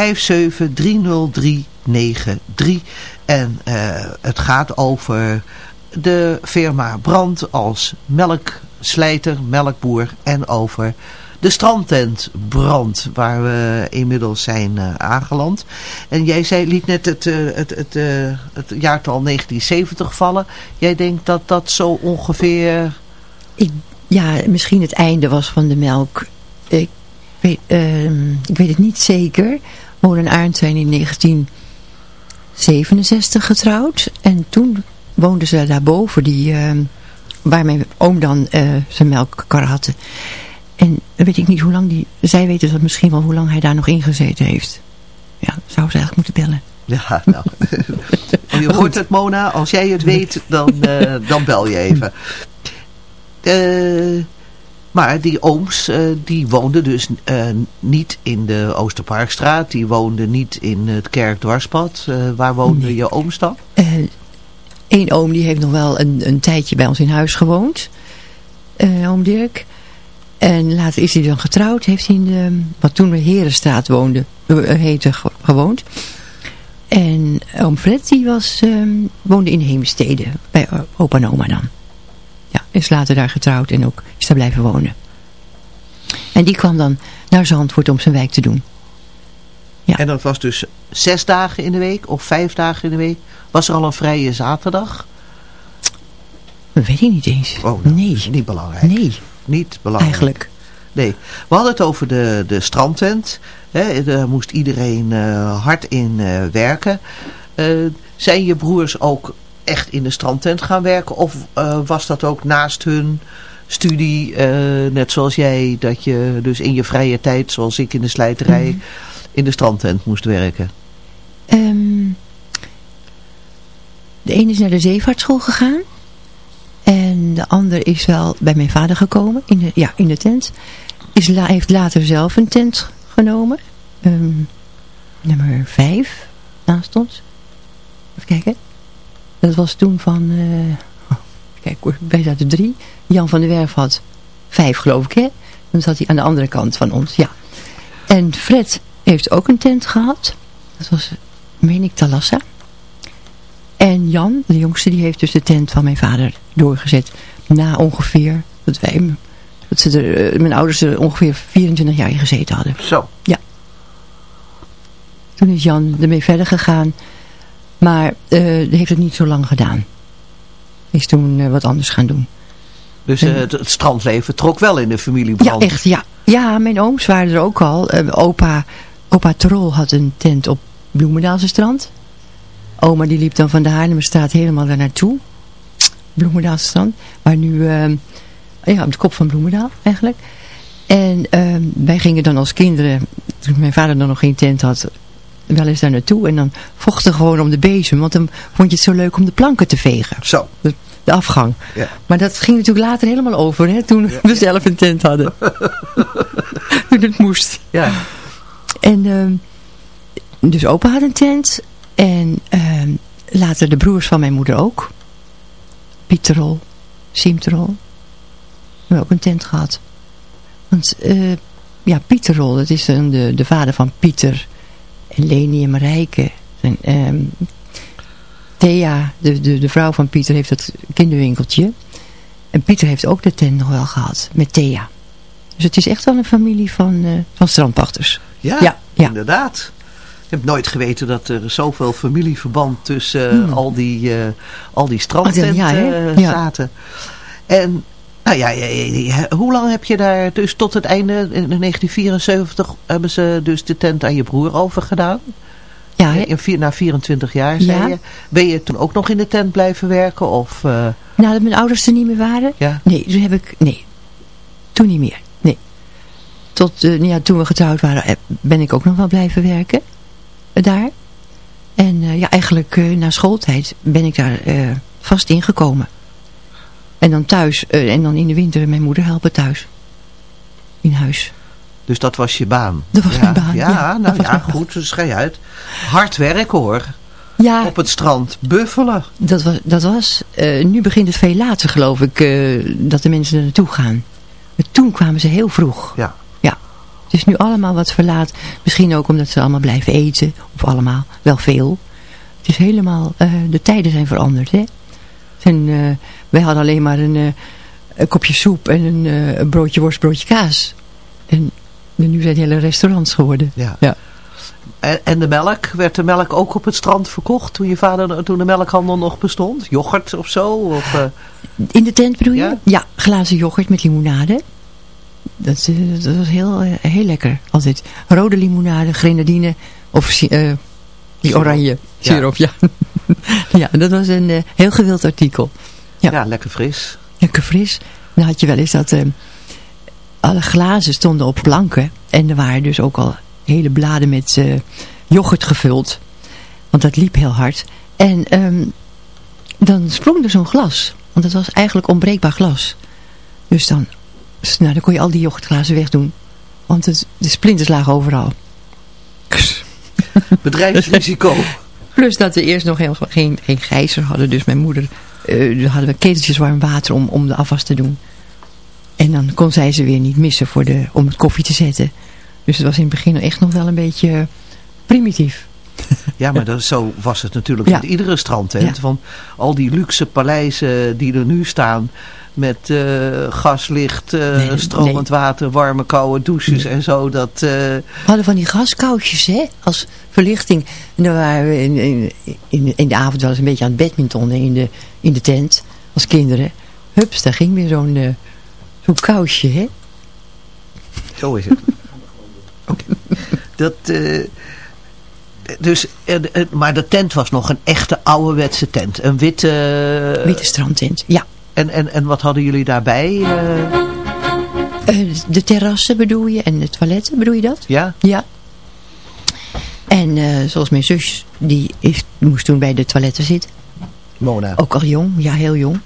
En eh, het gaat over de firma Brand als melkslijter, melkboer. En over de strandtent Brand, waar we inmiddels zijn eh, aangeland. En jij zei, liet net het, eh, het, het, eh, het jaartal 1970 vallen. Jij denkt dat dat zo ongeveer... Ja, misschien het einde was van de melk. Ik weet, ehm, ik weet het niet zeker. Moon en Arend zijn in 1967 getrouwd. En toen woonden ze daarboven, die, ehm, waar mijn oom dan zijn melkkar had. En dan weet ik niet hoe lang die... Zij weten dat misschien wel hoe lang hij daar nog ingezeten heeft. Ja, zou ze eigenlijk moeten bellen. Ja, nou. je hoort het Mona, als jij het weet, dan, eh, dan bel je even. Eh, maar die ooms, eh, die woonden dus niet in de Oosterparkstraat. Die woonden niet in het Kerkdwarspad. Waar woonden je ooms dan? Eén oom die heeft nog wel een, een tijdje bij ons in huis gewoond. Oom Dirk. En later is hij dan getrouwd. Heeft hij in de, wat toen de Herenstraat woonde, eh, heette, ge- gewoond. En oom Fred die was, ehm, woonde in Heemstede. Bij opa en oma dan. Ja, is later daar getrouwd en ook is daar blijven wonen. En die kwam dan naar Zandvoort om zijn wijk te doen. Ja. En dat was dus zes dagen in de week of vijf dagen in de week. Was er al een vrije zaterdag? Dat weet ik niet eens. Oh, nou, nee. is niet belangrijk. Nee. Niet belangrijk. Eigenlijk. Nee. We hadden het over de, de strandtent. Hè, daar moest iedereen eh, hard in eh, werken. Eh, zijn je broers ook echt in de strandtent gaan werken? Of was dat ook naast hun studie, net zoals jij, dat je dus in je vrije tijd, zoals ik in de slijterij, Mhm. in de strandtent moest werken? Ehm, de ene is naar de zeevaartschool gegaan. En de ander is wel bij mijn vader gekomen. In de, ja, in de tent. Is la, heeft later zelf een tent genomen. Ehm, nummer vijf naast ons. Even kijken. Dat was toen van... eh, kijk wij zaten drie. Jan van der Werf had vijf geloof ik hè. Dan zat hij aan de andere kant van ons, ja. En Fred heeft ook een tent gehad. Dat was, meen ik, Talassa. En Jan, de jongste, die heeft dus de tent van mijn vader doorgezet. Na ongeveer, dat wij, dat ze er, eh, mijn ouders er ongeveer 24 jaar in gezeten hadden. Zo. Ja. Toen is Jan ermee verder gegaan. Maar eh die heeft het niet zo lang gedaan. Is toen eh, wat anders gaan doen. Dus het, het strandleven trok wel in de familie Ja, echt, ja. Ja, mijn ooms waren er ook al. Opa, opa Trol had een tent op Bloemendaalse strand. Oma die liep dan van de Haarlemmerstraat helemaal daar naartoe. Bloemendaalse strand. Waar nu, eh, ja, op de kop van Bloemendaal eigenlijk. En eh, wij gingen dan als kinderen, toen mijn vader dan nog geen tent had, wel eens daar naartoe. En dan vochten gewoon om de bezem. Want dan vond je het zo leuk om de planken te vegen. Zo. De, de afgang. Ja. Maar dat ging natuurlijk later helemaal over, hè, toen we zelf een tent hadden. toen het moest. Ja. En ehm, dus opa had een tent. En ehm, later de broers van mijn moeder ook. Pieterol, Simterol. We hebben ook een tent gehad. Want eh, ja, Pieterol, dat is dan de, de vader van Pieter en Leni en Marijke. En, ehm, Thea, de, de, de vrouw van Pieter, heeft het kinderwinkeltje. En Pieter heeft ook de tent nog wel gehad met Thea. Dus het is echt wel een familie van, eh, van strandpachters. Ja, Ja, ja. inderdaad. Ik heb nooit geweten dat er zoveel familieverband tussen eh, al die, eh al die strandtenten ja, eh, Ja. zaten. En nou ja, ja, ja, ja, hoe lang heb je daar dus tot het einde, in 1974 hebben ze dus de tent aan je broer overgedaan? Ja? In, vier- na 24 jaar, zei Ja. je. Ben je toen ook nog in de tent blijven werken? Of, Nadat mijn ouders er niet meer waren? Ja. Nee, toen heb ik, nee. Toen niet meer, nee. Tot, eh, ja, toen we getrouwd waren, ben ik ook nog wel blijven werken. Daar. En eh, ja, eigenlijk eh, na schooltijd ben ik daar eh, vast ingekomen. En dan thuis, en dan in de winter mijn moeder helpen thuis. In huis. dus dat was je baan? Dat was ja, mijn baan, Ja, nou ja, goed, dus ga je uit. Hard werken hoor. Ja, Op het strand, buffelen. dat was, dat was nu begint het veel later geloof ik, dat de mensen er naartoe gaan. Maar toen kwamen ze heel vroeg. Ja. Het is nu allemaal wat verlaat. Misschien ook omdat ze allemaal blijven eten. Of allemaal, wel veel. Het is helemaal, eh, de tijden zijn veranderd. Hè? En, eh, wij hadden alleen maar een, eh, een kopje soep en een, broodje worst, broodje kaas. En nu zijn het hele restaurants geworden. Ja. Ja. En, en de melk, werd de melk ook op het strand verkocht toen je vader, toen de melkhandel nog bestond? Yoghurt of zo? Of, In de tent bedoel je? Ja? Ja, glazen yoghurt met limonade. Dat, dat was heel, eh, heel lekker. Altijd rode limonade, grenadine of eh, die oranje Ja. siroop. Ja. ja, dat was een eh, heel gewild artikel. Ja. ja, lekker fris. Lekker fris. Dan had je wel eens dat alle glazen stonden op planken. En er waren dus ook al hele bladen met yoghurt gevuld. Want dat liep heel hard. En ehm, dan sprong er zo'n glas. Want het was eigenlijk onbreekbaar glas. Dus dan, nou, dan kon je al die yoghurtglazen wegdoen. Want het, de splinters lagen overal. Bedrijfsrisico. Plus dat we eerst nog helemaal geen, geen gijzer hadden. Dus mijn moeder, eh hadden we keteltjes warm water om, om de afwas te doen. En dan kon zij ze weer niet missen voor de, om het koffie te zetten. Dus het was in het begin echt nog wel een beetje primitief. Ja, maar dat, zo was het natuurlijk met iedere strandtent. Van al die luxe paleizen die er nu staan. Met eh, gaslicht, eh, Nee, stromend water, warme koude douches en zo. Dat, eh, We hadden van die gaskoutjes, hè, als verlichting. En dan waren we in, in, in, in de avond wel eens een beetje aan het badmintonnen in de, in de tent, als kinderen. Hups, daar ging weer zo'n zo'n kousje, hè. Zo is het. Oké. Dat, dus, eh, eh, maar de tent was nog een echte ouderwetse tent. Een witte... Witte strandtent, ja. En, en, en wat hadden jullie daarbij? eh? Eh, de terrassen bedoel je en de toiletten, bedoel je dat? Ja? Ja. En eh, zoals mijn zus, die is, moest toen bij de toiletten zitten. Mona. Ook al jong, ja heel jong.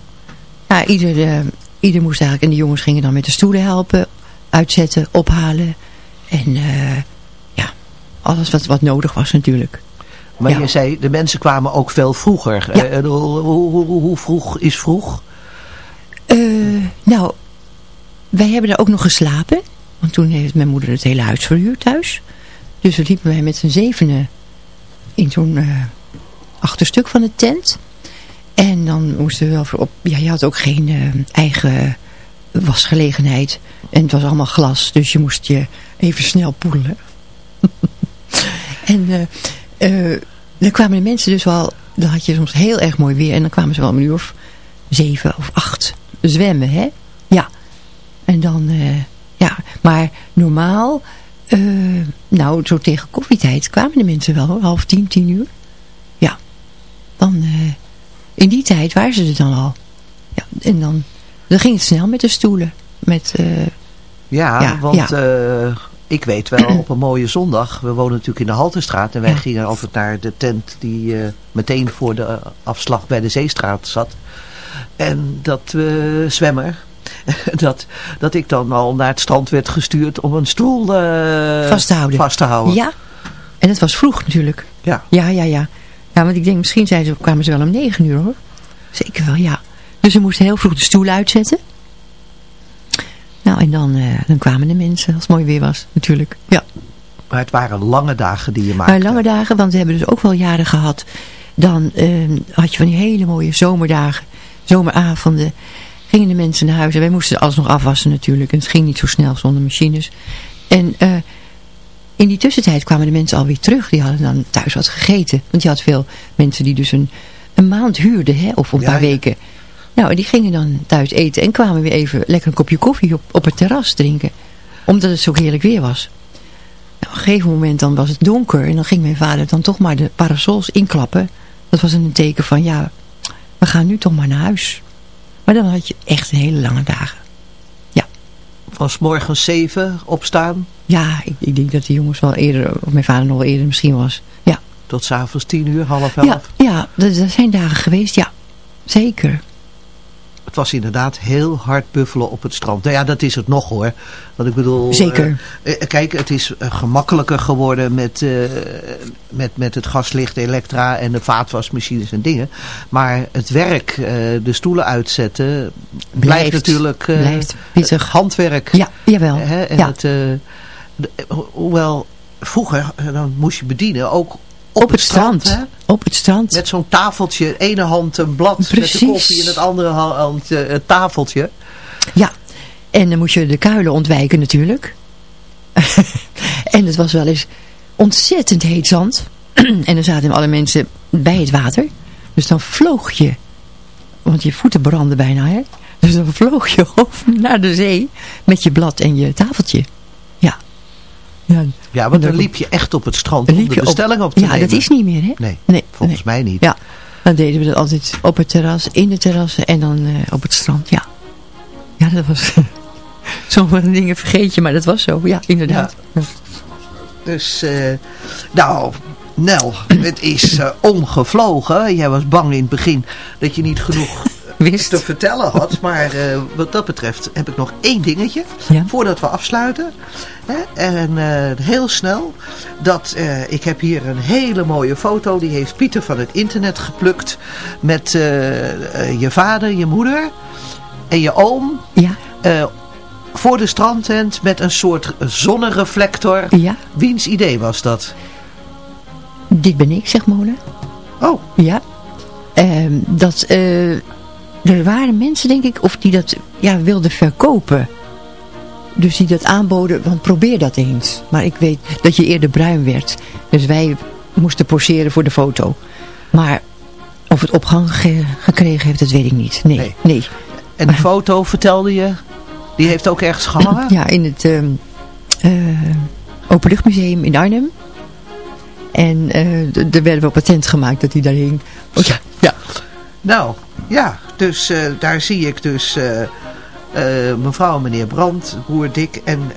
Ja, ieder, eh, ieder moest eigenlijk, en de jongens gingen dan met de stoelen helpen, uitzetten, ophalen. En eh, alles wat, wat nodig was natuurlijk. Maar Ja. je zei, de mensen kwamen ook veel vroeger. Ja. Eh, hoe, hoe, hoe, vroeg is vroeg? Eh, nou, wij hebben daar ook nog geslapen. Want toen heeft mijn moeder het hele huis verhuurd thuis. Dus we liepen wij met z'n zevenen in zo'n eh, achterstuk van de tent. En dan moesten we wel voor op... Ja, je had ook geen eh, eigen wasgelegenheid. En het was allemaal glas. Dus je moest je even snel poedelen. en eh, eh, dan kwamen de mensen dus wel... Dan had je soms heel erg mooi weer. En dan kwamen ze wel om een uur of zeven of acht zwemmen, hè? Ja. En dan, eh, ja, maar normaal, nou, zo tegen koffietijd kwamen de mensen wel, hoor. half tien, tien uur. Ja. Dan, in die tijd waren ze er dan al. Ja, en dan, dan ging het snel met de stoelen. Met, eh, Ja, Ja, want ja. Eh, ik weet wel, op een mooie zondag, we wonen natuurlijk in de Haltestraat en wij gingen altijd naar de tent die eh, meteen voor de afslag bij de Zeestraat zat. En dat eh, zwemmer, dat, dat ik dan al naar het strand werd gestuurd om een stoel eh, vast te houden. vast te houden. Ja. En het was vroeg natuurlijk. Ja. Ja, ja, ja. Ja, want ik denk, misschien zijn ze, kwamen ze wel om negen uur hoor. Zeker wel, ja. Dus we moesten heel vroeg de stoel uitzetten. Nou, en dan, eh, dan kwamen de mensen, als het mooi weer was, natuurlijk. Ja. Maar het waren lange dagen die je maakte. Maar lange dagen, want we hebben dus ook wel jaren gehad. Dan eh, had je van die hele mooie zomerdagen, zomeravonden. Gingen de mensen naar huis en wij moesten alles nog afwassen natuurlijk. En het ging niet zo snel zonder machines. En eh, in die tussentijd kwamen de mensen alweer terug. Die hadden dan thuis wat gegeten. Want je had veel mensen die dus een, een maand huurden, hè, of een Ja, paar ja. weken. Nou, en die gingen dan thuis eten en kwamen weer even lekker een kopje koffie op, op het terras drinken. Omdat het zo heerlijk weer was. Nou, op een gegeven moment dan was het donker en dan ging mijn vader dan toch maar de parasols inklappen. Dat was een teken van ja, we gaan nu toch maar naar huis. Maar dan had je echt een hele lange dagen. Van 's morgens zeven opstaan Ja, ik, ik denk dat die jongens wel eerder, of mijn vader nog wel eerder misschien was. Ja, tot 's avonds tien uur, half elf. ja, ja dat zijn dagen geweest, ja. Zeker. Het was inderdaad heel hard buffelen op het strand. Nou ja, dat is het nog hoor. Want ik bedoel... Zeker. eh, eh, kijk, het is eh, gemakkelijker geworden met, met, met het gaslicht, elektra en de vaatwasmachines en dingen. Maar het werk, de stoelen uitzetten, blijft, Blijft. natuurlijk Blijft pittig. handwerk. Ja, jawel. Hè? En Ja. het, hoewel vroeger, dan moest je bedienen, ook op, Op het strand. hè? Op het strand. Met zo'n tafeltje, ene hand een blad met Precies. de koffie en het andere hand eh, het tafeltje. Ja, en dan moest je de kuilen ontwijken natuurlijk. en het was wel eens ontzettend heet zand. en dan zaten alle mensen bij het water. Dus dan vloog je, want je voeten brandden bijna hè. Dus dan vloog je over naar de zee met je blad en je tafeltje. Ja. Ja, Ja, want dan liep je echt op het strand dan om liep de je op- bestelling op te Ja, nemen. dat is niet meer hè. Nee, Nee, volgens nee. mij niet. Ja, dan deden we dat altijd op het terras, in de terrassen en dan eh, op het strand, ja. Ja, dat was... Sommige dingen vergeet je, maar dat was zo. Ja, inderdaad. Ja. Dus, eh, nou, Nel, het is eh, omgevlogen. Jij was bang in het begin dat je niet genoeg Wist. te vertellen had. Maar eh, wat dat betreft heb ik nog één dingetje. Ja. Voordat we afsluiten. Hè, en eh, heel snel. Dat, eh, ik heb hier een hele mooie foto. Die heeft Pieter van het internet geplukt. Met je vader, je moeder en je oom. Ja. voor de strandtent met een soort zonnereflector. Ja. Wiens idee was dat? Dit ben ik, zegt Mona. Oh. Ja. Ehm, dat, er waren mensen, denk ik, of die dat ja, wilden verkopen. Dus die dat aanboden, want probeer dat eens. Maar ik weet dat je eerder bruin werd. Dus wij moesten poseren voor de foto. Maar of het opgang ge- gekregen heeft, dat weet ik niet. Nee, nee. En de foto vertelde je, die heeft ook ergens gehangen? Ja, in het ehm eh, Openluchtmuseum in Arnhem. En eh, er werd wel patent gemaakt dat hij daar hing. Oh, ja, ja. Nou, ja, dus eh, daar zie ik dus eh, eh, mevrouw en meneer Brandt, broer Dick. En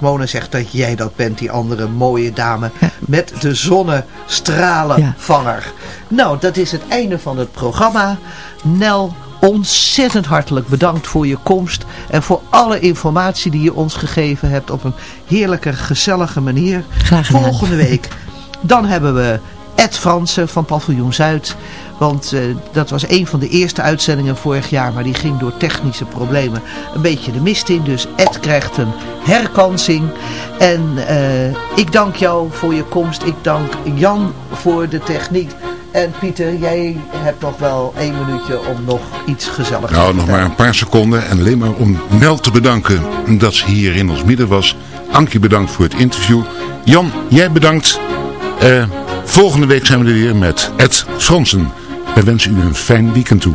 Mona zegt dat jij dat bent, die andere mooie dame met de zonnestralenvanger. Nou, dat is het einde van het programma. Nel, ontzettend hartelijk bedankt voor je komst en voor alle informatie die je ons gegeven hebt op een heerlijke, gezellige manier. Graag gedaan. Volgende week, dan hebben we Ed Fransen van Paviljoen Zuid. Want eh, dat was een van de eerste uitzendingen vorig jaar, maar die ging door technische problemen een beetje de mist in. Dus Ed krijgt een herkansing. En eh, ik dank jou voor je komst. Ik dank Jan voor de techniek. En Pieter, jij hebt nog wel één minuutje om nog iets gezelligs Nou, te nog maar een paar seconden. En alleen maar om Nel te bedanken dat ze hier in ons midden was. Ankie bedankt voor het interview. Jan, jij bedankt. Eh, volgende week zijn we er weer met Ed Fransen. Wij wensen u een fijn weekend toe.